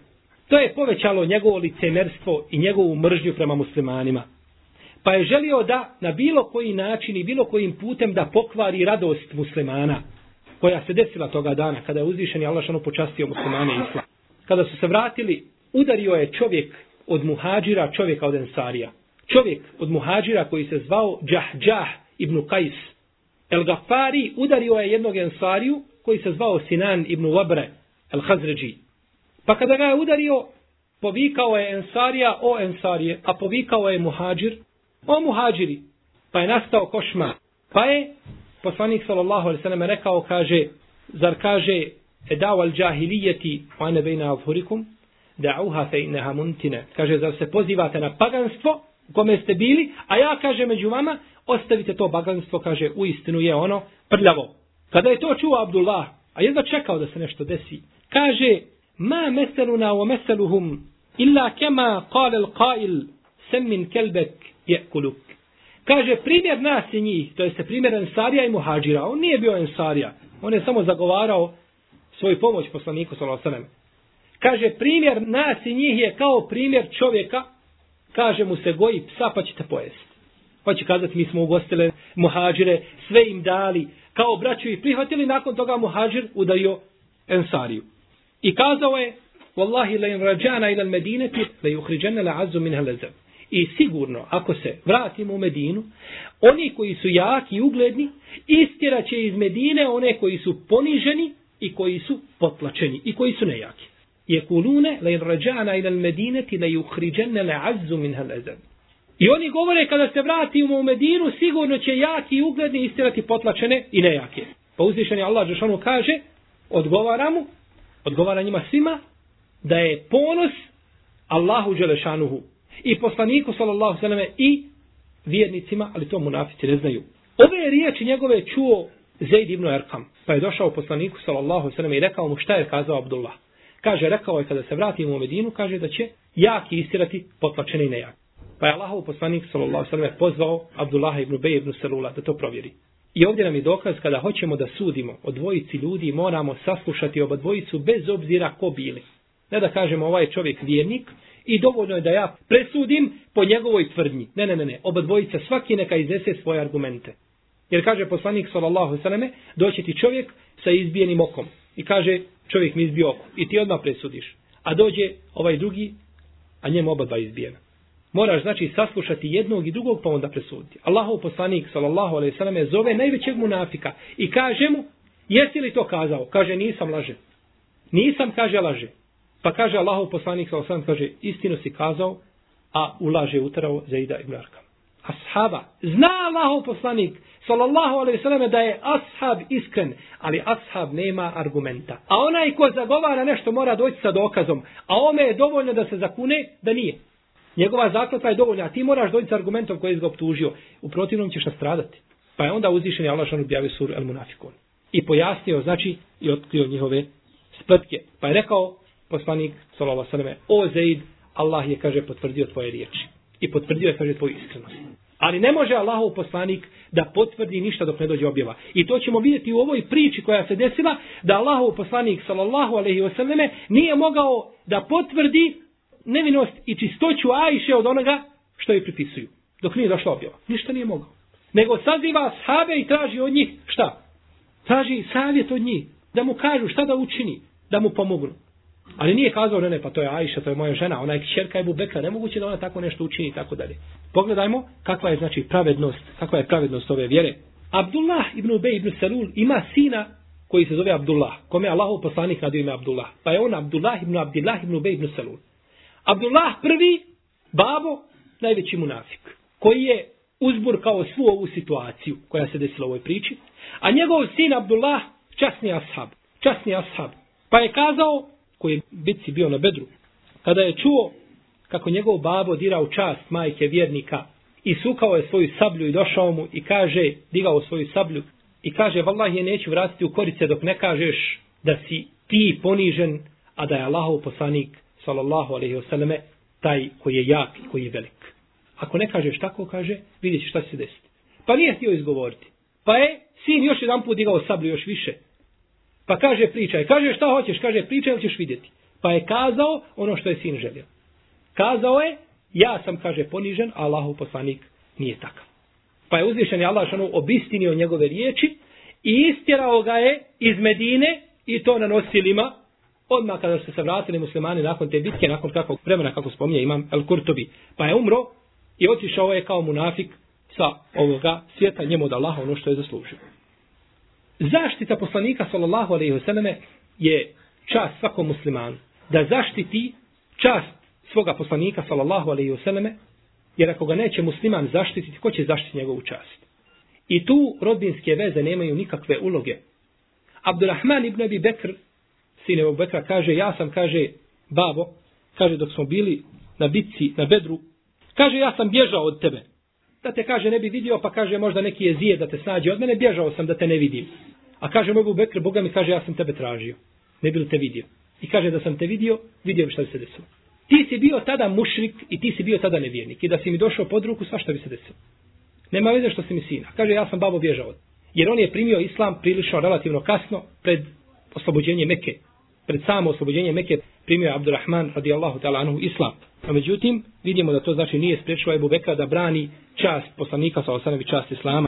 to je povećalo njegovo licemerstvo i njegovu mržnju prema muslimanima. Pa je želio da na bilo koji način i bilo kojim putem da pokvari radost muslimana koja se desila toga dana kada je uzvišen i Allah počastio muslimane islam. Kada su se vratili, udario je čovjek od muhađira čovjeka od ensarija čovjek od muhađira koji se zvao Džahđah ibn Qais. El Gafari udario je jednog ensariju koji se zvao Sinan ibn Wabre, El Hazređi. Pa kada ga je udario, povikao je ensarija o ensarije, a povikao je muhađir o muhađiri. Pa je nastao košma. Pa je poslanik sallallahu alaihi sallam rekao, kaže, zar kaže, edao al džahilijeti, wa ne bejna avhurikum, da'uha fe inneha muntine. Kaže, zar se pozivate na paganstvo, u kome ste bili, a ja kaže među vama, ostavite to paganstvo, kaže, u istinu je ono prljavo. Kada je to čuo Abdullah, a jedva čekao da se nešto desi, kaže, ma meseluna o meseluhum, illa kema kale l'qail, sem min kelbek je kuluk. Kaže, primjer nas i njih, to jeste primjer Ensarija i Muhađira, on nije bio Ensarija, on je samo zagovarao svoju pomoć poslaniku, sallallahu Kaže, primjer nas i njih je kao primjer čovjeka kaže mu se goji psa pa ćete pojesti. Pa će kazati mi smo ugostile muhađire, sve im dali, kao braću i prihvatili, nakon toga muhađir udario ensariju. I kazao je, Wallahi la in rađana ila medineti, la yuhriđene la azu min helezem. I sigurno, ako se vratimo u Medinu, oni koji su jaki i ugledni, istjeraće iz Medine one koji su poniženi i koji su potlačeni i koji su nejaki. Jekulune la in rađana ila al-Medinati la yukhrijanna al-'azzu minha al-azab. I oni govore kada se vratimo u Medinu, sigurno će jaki i ugledni istirati potlačene i nejake. Pa uzvišeni Allah Žešanu kaže, odgovara mu, odgovara njima svima, da je ponos Allahu Đelešanuhu i poslaniku sallallahu sallam i vjernicima, ali to munafici ne znaju. Ove riječi njegove čuo Zaid ibn Erkam, pa je došao poslaniku sallallahu sallam i rekao mu šta je kazao Abdullah. Kaže, rekao je kada se vratimo u Medinu, kaže da će jaki istirati potlačeni nejaki. Pa je Allahov poslanik sallallahu sallam pozvao Abdullah ibn Bej ibn Salula da to provjeri. I ovdje nam je dokaz kada hoćemo da sudimo o dvojici ljudi, moramo saslušati oba dvojicu bez obzira ko bili. Ne da kažemo ovaj čovjek vjernik i dovoljno je da ja presudim po njegovoj tvrdnji. Ne, ne, ne, ne. Oba dvojica svaki neka iznese svoje argumente. Jer kaže poslanik sallallahu sallame, doći ti čovjek sa izbijenim okom. I kaže čovjek mi izbio oko. I ti odmah presudiš. A dođe ovaj drugi, a njemu oba dva izbijena. Moraš znači saslušati jednog i drugog pa onda presuditi. Allahov poslanik sallallahu alejhi ve selleme zove najvećeg munafika i kaže mu: "Jesi li to kazao?" Kaže: "Nisam laže." Nisam kaže laže. Pa kaže Allahov poslanik sallallahu alejhi ve sellem kaže: "Istinu si kazao, a u laže uterao Zeida ibn Arkam." Ashaba. Zna Allahov poslanik sallallahu alejhi ve da je ashab iskren, ali ashab nema argumenta. A onaj ko zagovara nešto mora doći sa dokazom, a ome je dovoljno da se zakune da nije. Njegova zakletva je dovoljna, a ti moraš doći sa argumentom koji je ga optužio. U protivnom ćeš nastradati. Pa je onda uzvišen je Allah šan objavio suru El Munafikun. I pojasnio, znači, i otkrio njihove spletke. Pa je rekao poslanik, sallallahu sallam, o Zaid, Allah je, kaže, potvrdio tvoje riječi. I potvrdio je, kaže, tvoju iskrenost. Ali ne može Allahov poslanik da potvrdi ništa dok ne dođe objava. I to ćemo vidjeti u ovoj priči koja se desila, da Allahov poslanik, sallallahu alaihi selleme nije mogao da potvrdi nevinost i čistoću Ajše od onoga što je pripisuju. Dok nije došla objava. Ništa nije mogao. Nego saziva sahabe i traži od njih šta? Traži savjet od njih. Da mu kažu šta da učini. Da mu pomognu. Ali nije kazao, ne, ne, pa to je Ajša, to je moja žena, ona je kćerka Ebu Bekra, nemoguće da ona tako nešto učini i tako dalje. Pogledajmo kakva je znači pravednost, kakva je pravednost ove vjere. Abdullah ibn Ubej ibn Salul ima sina koji se zove Abdullah, kome je Allahov poslanik nadio ime Abdullah. Pa je on Abdullah ibn Abdullah ibn Ubej ibn Salul. Abdullah prvi, babo, najveći munafik, koji je uzbur kao svu ovu situaciju koja se desila u ovoj priči, a njegov sin Abdullah, časni ashab, časni ashab, pa je kazao, koji je bitci bio na bedru, kada je čuo kako njegov babo dira u čast majke vjernika i sukao je svoju sablju i došao mu i kaže, digao svoju sablju i kaže, vallahi je neću vratiti u korice dok ne kažeš da si ti ponižen, a da je Allahov poslanik sallallahu alaihi wasallame, taj koji je jak i koji je velik. Ako ne kažeš tako, kaže, vidjet šta će se desiti. Pa nije htio izgovoriti. Pa je sin još jedan put digao sablju još više. Pa kaže pričaj. Kaže šta hoćeš? Kaže pričaj ili ćeš vidjeti. Pa je kazao ono što je sin želio. Kazao je, ja sam, kaže, ponižen, a Allahu poslanik nije takav. Pa je uzvišen je Allah šanu obistinio njegove riječi i istjerao ga je iz Medine i to na nosilima odmah kada su se vratili muslimani nakon te bitke, nakon kakvog vremena, kako spominje imam El Kurtobi, pa je umro i otišao je kao munafik sa ovoga svijeta njemu od Allaha ono što je zaslužio. Zaštita poslanika sallallahu alejhi ve selleme je čast svakom muslimanu da zaštiti čast svoga poslanika sallallahu alejhi ve selleme jer ako ga neće musliman zaštititi ko će zaštititi njegovu čast i tu rodbinske veze nemaju nikakve uloge Abdurrahman ibn Abi Bekr sin Ebu Bekra, kaže, ja sam, kaže, babo, kaže, dok smo bili na bitci, na bedru, kaže, ja sam bježao od tebe. Da te, kaže, ne bi vidio, pa kaže, možda neki je zije da te snađe od mene, bježao sam da te ne vidim. A kaže, mu Ebu Bekr, Boga mi kaže, ja sam tebe tražio. Ne bi te vidio. I kaže, da sam te vidio, vidio bi šta bi se desilo. Ti si bio tada mušrik i ti si bio tada nevjernik. I da si mi došao pod ruku, svašta bi se desilo. Nema veze što si mi sina. Kaže, ja sam babo bježao. Jer on je primio islam prilično relativno kasno pred oslobođenje Mekke pred samo oslobođenje Mekke primio je Abdurrahman radijallahu ta'ala anhu islam. A međutim, vidimo da to znači nije spriječilo Ebu Bekra da brani čast poslanika sa osanovi čast islama.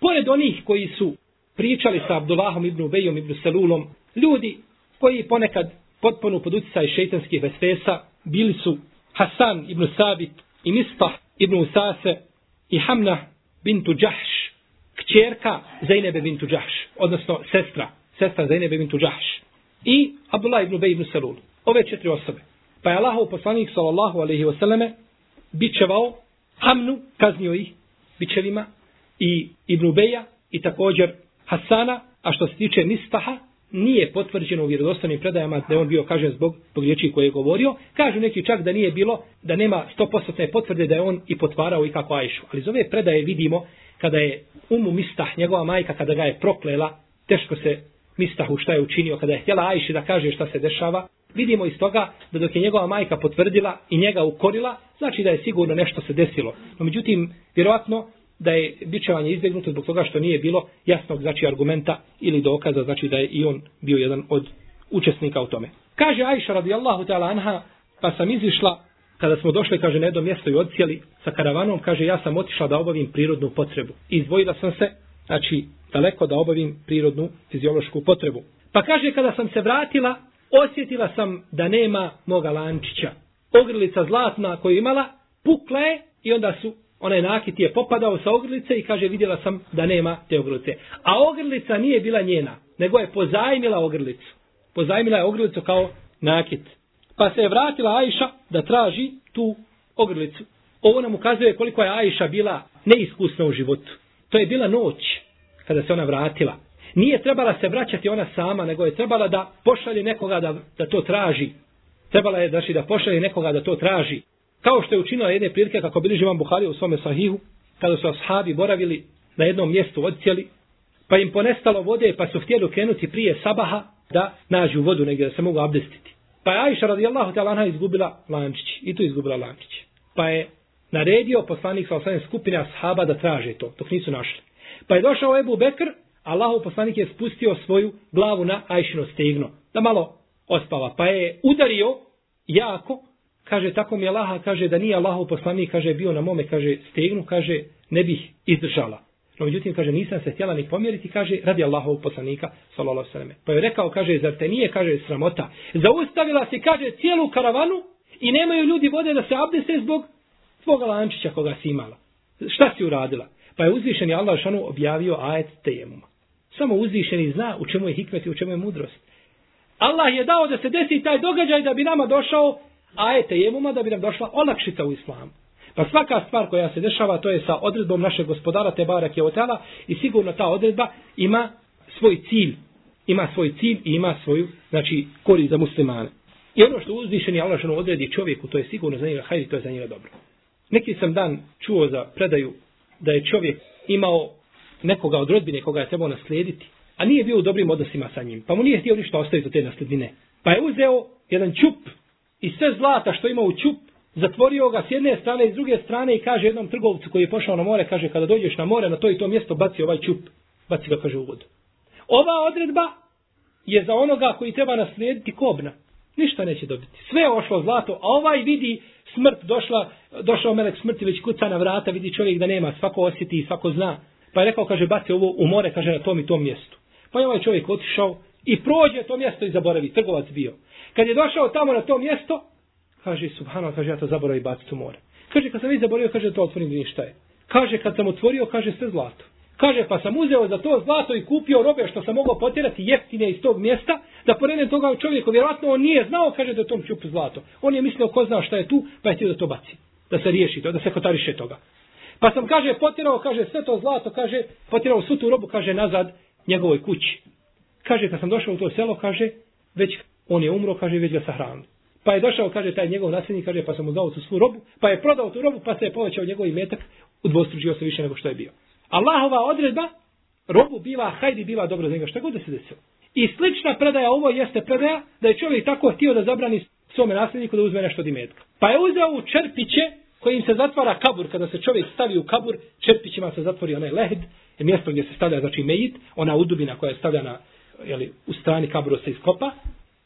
Pored onih koji su pričali sa Abdullahom ibn Ubejom ibn Selulom, ljudi koji ponekad potpuno pod utjecaj šeitanskih vesvesa bili su Hasan ibn Sabit i Mistah ibn Usase i Hamna bintu Đahš, kćerka Zainebe bintu Đahš, odnosno sestra, sestra Zainebe bintu Đahš i Abdullah ibn Ubej ibn Salul. Ove četiri osobe. Pa je Allahov poslanik sallallahu alaihi wasallame bičevao Hamnu, kaznio ih bičevima i Ibn Ubeja i također Hasana, a što se tiče Mistaha, nije potvrđeno u vjerodostanim predajama da je on bio kažen zbog zbog riječi koje je govorio. Kažu neki čak da nije bilo, da nema 100% potvrde da je on i potvarao i kako Ajšu. Ali iz ove predaje vidimo kada je umu Mistah, njegova majka, kada ga je proklela, teško se Mistahu šta je učinio kada je htjela Ajši da kaže šta se dešava, vidimo iz toga da dok je njegova majka potvrdila i njega ukorila, znači da je sigurno nešto se desilo. No međutim, vjerovatno da je bičevanje izbjegnuto zbog toga što nije bilo jasnog znači argumenta ili dokaza, znači da je i on bio jedan od učesnika u tome. Kaže Ajša radijallahu ta'ala anha, pa sam izišla kada smo došli, kaže, na jedno mjesto i odcijeli sa karavanom, kaže, ja sam otišla da obavim prirodnu potrebu. Izdvojila sam se, znači, daleko da obavim prirodnu fiziološku potrebu. Pa kaže, kada sam se vratila, osjetila sam da nema moga lančića. Ogrlica zlatna koju imala, pukla je i onda su onaj nakit je popadao sa ogrlice i kaže vidjela sam da nema te ogrlice. A ogrlica nije bila njena, nego je pozajmila ogrlicu. Pozajmila je ogrlicu kao nakit. Pa se je vratila Ajša da traži tu ogrlicu. Ovo nam ukazuje koliko je Ajša bila neiskusna u životu. To je bila noć kada se ona vratila. Nije trebala se vraćati ona sama, nego je trebala da pošalje nekoga da, da to traži. Trebala je znači, da pošalje nekoga da to traži. Kao što je učinila jedne prilike kako bili živan Buhari u svome sahihu, kada su ashabi boravili na jednom mjestu odcijeli, pa im ponestalo vode pa su htjeli krenuti prije sabaha da nađu vodu negdje da se mogu abdestiti. Pa je Aisha radijallahu ta'ala izgubila lančić. I tu izgubila lančić. Pa je naredio poslanik sa osam skupine ashaba da traže to, dok nisu našli. Pa je došao Ebu Bekr, Allahov poslanik je spustio svoju glavu na Ajšino stegno, da malo ospava. Pa je udario jako, kaže, tako mi je Laha, kaže, da nije Allahov poslanik, kaže, bio na mome, kaže, stegnu, kaže, ne bih izdržala. No, međutim, kaže, nisam se htjela ni pomjeriti, kaže, radi Allahov poslanika, sallallahu sallam. Pa je rekao, kaže, zar te nije, kaže, sramota. Zaustavila se, kaže, cijelu karavanu i nemaju ljudi vode da se abdese zbog svoga lančića koga si imala. Šta si uradila? Pa je uzvišeni Allah šanu objavio ajet tejemuma. Samo uzvišeni zna u čemu je hikmet i u čemu je mudrost. Allah je dao da se desi taj događaj da bi nama došao ajet tejemuma, da bi nam došla olakšica u islamu. Pa svaka stvar koja se dešava, to je sa odredbom našeg gospodara Tebara Keotela i sigurno ta odredba ima svoj cilj. Ima svoj cilj i ima svoju, znači, korist za muslimane. I ono što uzvišeni Allah što odredi čovjeku, to je sigurno za njega hajri, to je za njega dobro. Neki sam dan čuo za predaju da je čovjek imao nekoga od rodbine koga je trebao naslijediti, a nije bio u dobrim odnosima sa njim, pa mu nije htio ništa ostaviti od te nasljedine. Pa je uzeo jedan čup i sve zlata što ima u čup, zatvorio ga s jedne strane i s druge strane i kaže jednom trgovcu koji je pošao na more, kaže kada dođeš na more, na to i to mjesto baci ovaj čup, baci ga kaže u vodu. Ova odredba je za onoga koji treba naslijediti kobna. Ništa neće dobiti. Sve je ošlo zlato, a ovaj vidi smrt došla, došao melek smrti već kuca na vrata, vidi čovjek da nema, svako osjeti i svako zna. Pa je rekao, kaže, baci ovo u more, kaže, na tom i tom mjestu. Pa je ovaj čovjek otišao i prođe to mjesto i zaboravi, trgovac bio. Kad je došao tamo na to mjesto, kaže, subhano, kaže, ja to zaboravi baciti u more. Kaže, kad sam vi zaboravio, kaže, to otvorim da ništa je. Kaže, kad sam otvorio, kaže, sve zlato. Kaže, pa sam uzeo za to zlato i kupio robe što sam mogao potjerati jeftine iz tog mjesta, da poredem toga čovjeku, vjerojatno on nije znao, kaže, da je tom čupu zlato. On je mislio ko zna šta je tu, pa je htio da to baci. Da se riješi to, da se kotariše toga. Pa sam, kaže, potjerao, kaže, sve to zlato, kaže, potjerao svu tu robu, kaže, nazad njegovoj kući. Kaže, kad sam došao u to selo, kaže, već on je umro, kaže, već ga sahranili. Pa je došao, kaže, taj njegov nasljednik, kaže, pa sam mu dao tu svu robu, pa je prodao tu robu, pa se je povećao njegov imetak, udvostručio se više nego što je bio. Allahova odredba, robu biva, hajdi biva dobro za njega, šta god da se desilo. I slična predaja ovo jeste predaja da je čovjek tako htio da zabrani svome nasljedniku da uzme nešto od imetka. Pa je uzeo u čerpiće kojim se zatvara kabur, kada se čovjek stavi u kabur, čerpićima se zatvori onaj lehd, je mjesto gdje se stavlja, znači mejit, ona udubina koja je stavljena jeli, u strani kabura se iskopa,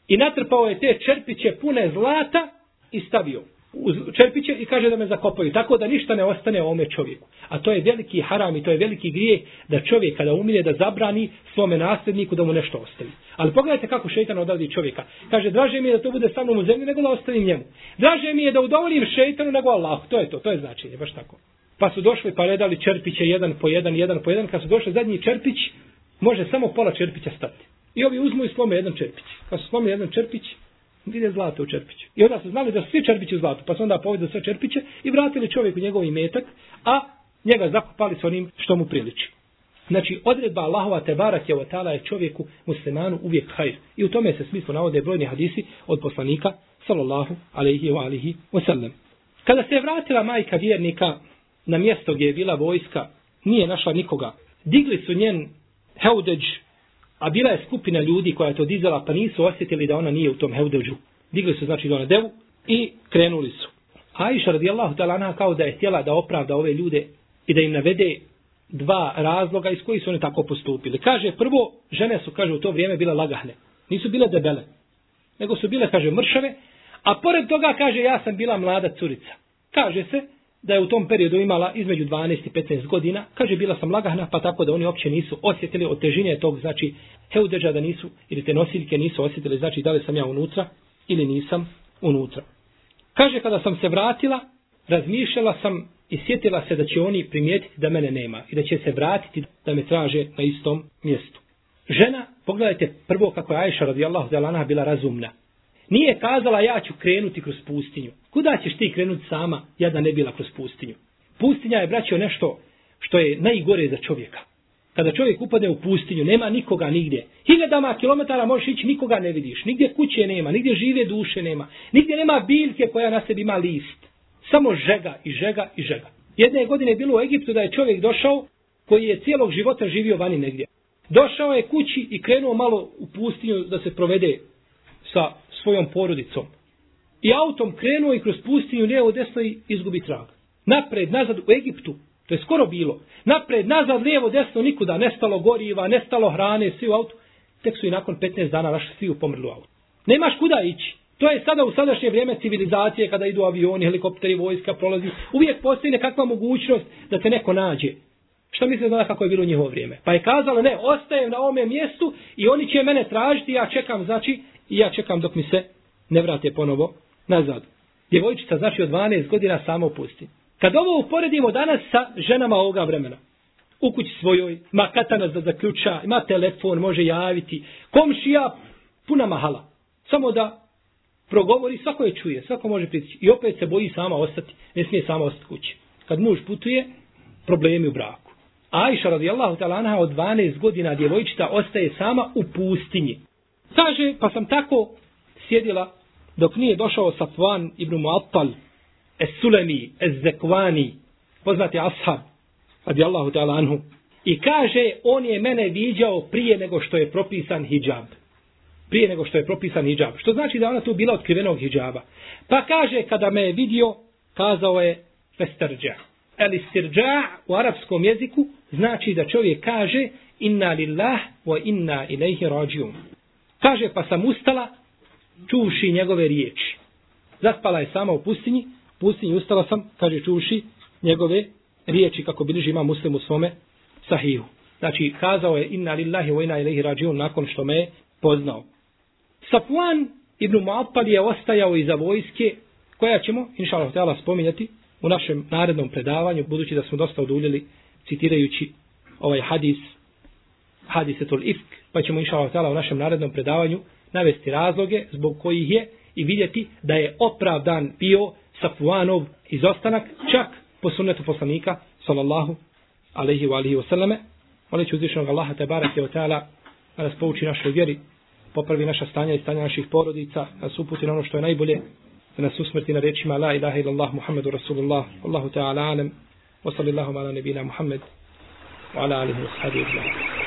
i natrpao je te čerpiće pune zlata i stavio uz čerpiće i kaže da me zakopaju. Tako da ništa ne ostane ome čovjeku. A to je veliki haram i to je veliki grijeh da čovjek kada umire da zabrani svome nasljedniku da mu nešto ostavi. Ali pogledajte kako šeitan odradi čovjeka. Kaže, draže mi je da to bude sa mnom u zemlji nego da ostavim njemu. Draže mi je da udovolim šeitanu nego Allah. To je to, to je značenje, baš tako. Pa su došli pa redali čerpiće jedan po jedan, jedan po jedan. Kad su došli zadnji čerpić, može samo pola čerpića stati. I ovi uzmu i slome jedan čerpić. Kad su slome jedan čerpić, vide zlato u čerpiću. I onda su znali da svi čerpići u zlatu, pa su onda povedali sve čerpiće i vratili čovjeku njegov imetak, a njega zakopali s onim što mu priliči. Znači, odredba Allahova te barak je otala je čovjeku muslimanu uvijek hajr. I u tome se smislu navode brojni hadisi od poslanika, sallallahu alaihi wa alihi wasallam. Kada se je vratila majka vjernika na mjesto gdje je bila vojska, nije našla nikoga. Digli su njen heudeđ A bila je skupina ljudi koja je to dizala, pa nisu osjetili da ona nije u tom heudeđu. Digli su znači do na devu i krenuli su. Aisha radijallahu ta'ala kao da je htjela da opravda ove ljude i da im navede dva razloga iz koji su oni tako postupili. Kaže, prvo, žene su, kaže, u to vrijeme bile lagahne. Nisu bile debele. Nego su bile, kaže, mršave, A pored toga kaže ja sam bila mlada curica. Kaže se da je u tom periodu imala između 12 i 15 godina. Kaže bila sam lagahna pa tako da oni uopće nisu osjetili od težine tog znači heudeđa da nisu ili te nosiljke nisu osjetili znači da li sam ja unutra ili nisam unutra. Kaže kada sam se vratila razmišljala sam i sjetila se da će oni primijetiti da mene nema i da će se vratiti da me traže na istom mjestu. Žena, pogledajte prvo kako je Ajša radijallahu zelana bila razumna. Nije kazala ja ću krenuti kroz pustinju. Kuda ćeš ti krenuti sama, ja da ne bila kroz pustinju? Pustinja je, braćo, nešto što je najgore za čovjeka. Kada čovjek upadne u pustinju, nema nikoga nigdje. Hiljadama kilometara možeš ići, nikoga ne vidiš. Nigdje kuće nema, nigdje žive duše nema. Nigdje nema biljke koja na sebi ima list. Samo žega i žega i žega. Jedne godine je bilo u Egiptu da je čovjek došao koji je cijelog života živio vani negdje. Došao je kući i krenuo malo u pustinju da se provede sa svojom porodicom. I autom krenuo i kroz pustinju lijevo desno i izgubi trag. Napred, nazad u Egiptu, to je skoro bilo. Napred, nazad, lijevo, desno, nikuda. Nestalo goriva, nestalo hrane, svi u autu. Tek su i nakon 15 dana našli svi u pomrlu autu. Nemaš kuda ići. To je sada u sadašnje vrijeme civilizacije kada idu avioni, helikopteri, vojska, prolazi. Uvijek postoji nekakva mogućnost da te neko nađe. Šta mislite da kako je bilo njihovo vrijeme? Pa je kazalo, ne, ostajem na ovome mjestu i oni će mene tražiti, ja čekam, znači, i ja čekam dok mi se ne vrate ponovo nazad. Djevojčica, znači, od 12 godina samo pusti. Kad ovo uporedimo danas sa ženama ovoga vremena, u kući svojoj, ima katana za zaključa, ima telefon, može javiti, komšija, puna mahala. Samo da progovori, svako je čuje, svako može pritići. I opet se boji sama ostati, ne smije sama ostati kući. Kad muž putuje, problemi u braku. Ajša radijallahu talana od 12 godina djevojčica ostaje sama u pustinji. Kaže, pa sam tako sjedila dok nije došao Safvan ibn Muattal, es Sulemi, es Zekvani, poznati ashab, radijallahu ta'ala anhu. I kaže, on je mene viđao prije nego što je propisan hijab prije nego što je propisan hijab. Što znači da ona tu bila otkrivenog hijaba. Pa kaže, kada me je vidio, kazao je festerđa. Ali sirđa u arapskom jeziku znači da čovjek kaže inna lillah wa inna ilaihi rađium. Kaže, pa sam ustala, čuši njegove riječi. Zaspala je sama u pustinji, pustinji ustala sam, kaže, čuši njegove riječi, kako bilježi ima muslim u svome sahihu. Znači, kazao je inna lillahi wa inna ilaihi rađiun nakon što me je poznao. Safuan ibn Mu'appal je ostajao iza vojske koja ćemo, inša Allah, spominjati u našem narednom predavanju, budući da smo dosta oduljili citirajući ovaj hadis, hadisetul ifk, pa ćemo, inša Allah, u našem narednom predavanju navesti razloge zbog kojih je i vidjeti da je opravdan bio Safuanov izostanak čak po sunnetu poslanika, sallallahu alaihi wa alihi wasallame. Molit ću uzvišenog Allaha te barake wa ta'ala da nas pouči našoj vjeri, popravi naša stanja i stanja naših porodica, nas uputi na ono što je najbolje, da nas usmrti na rečima La ilaha illallah Muhammedu Rasulullah, Allahu ta'ala alem, wa sallallahu ala nebina Muhammed, wa ala alihi wa sahabi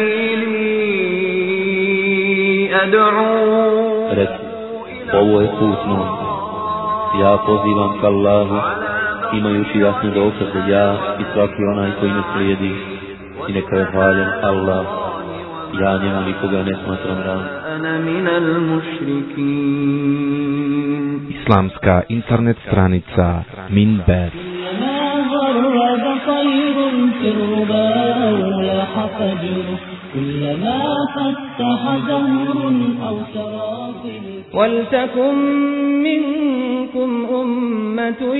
سبيلي أدعو ovo je put moj. Ja pozivam k Allahu, imajući jasnu dosa kod ja i svaki onaj koji me slijedi. I neka je hvaljen Allah, ja njema nikoga ne smatram rad. Islamska internet stranica Minber. Minber. كلما غرب خير في الربا لاح فجر كلما فتح زهر أو سرى في ولتكن منكم منكم أمة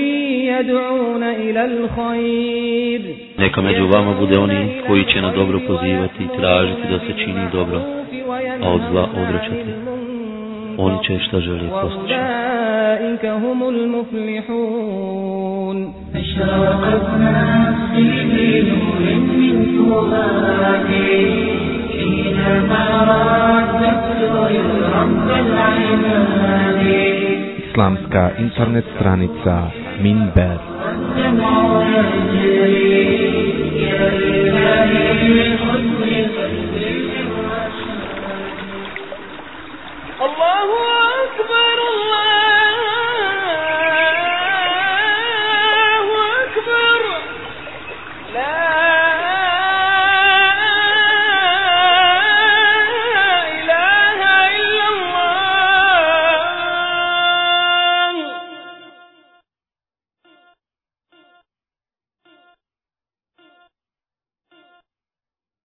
يدعون إلى الخير Neka među vama bude oni koji će na dobro pozivati i tražiti da se čini dobro, a od zla odrećati. oni će šta želi postići. Islamska internet stranica Minber Islamska internet stranica Minber الله أكبر الله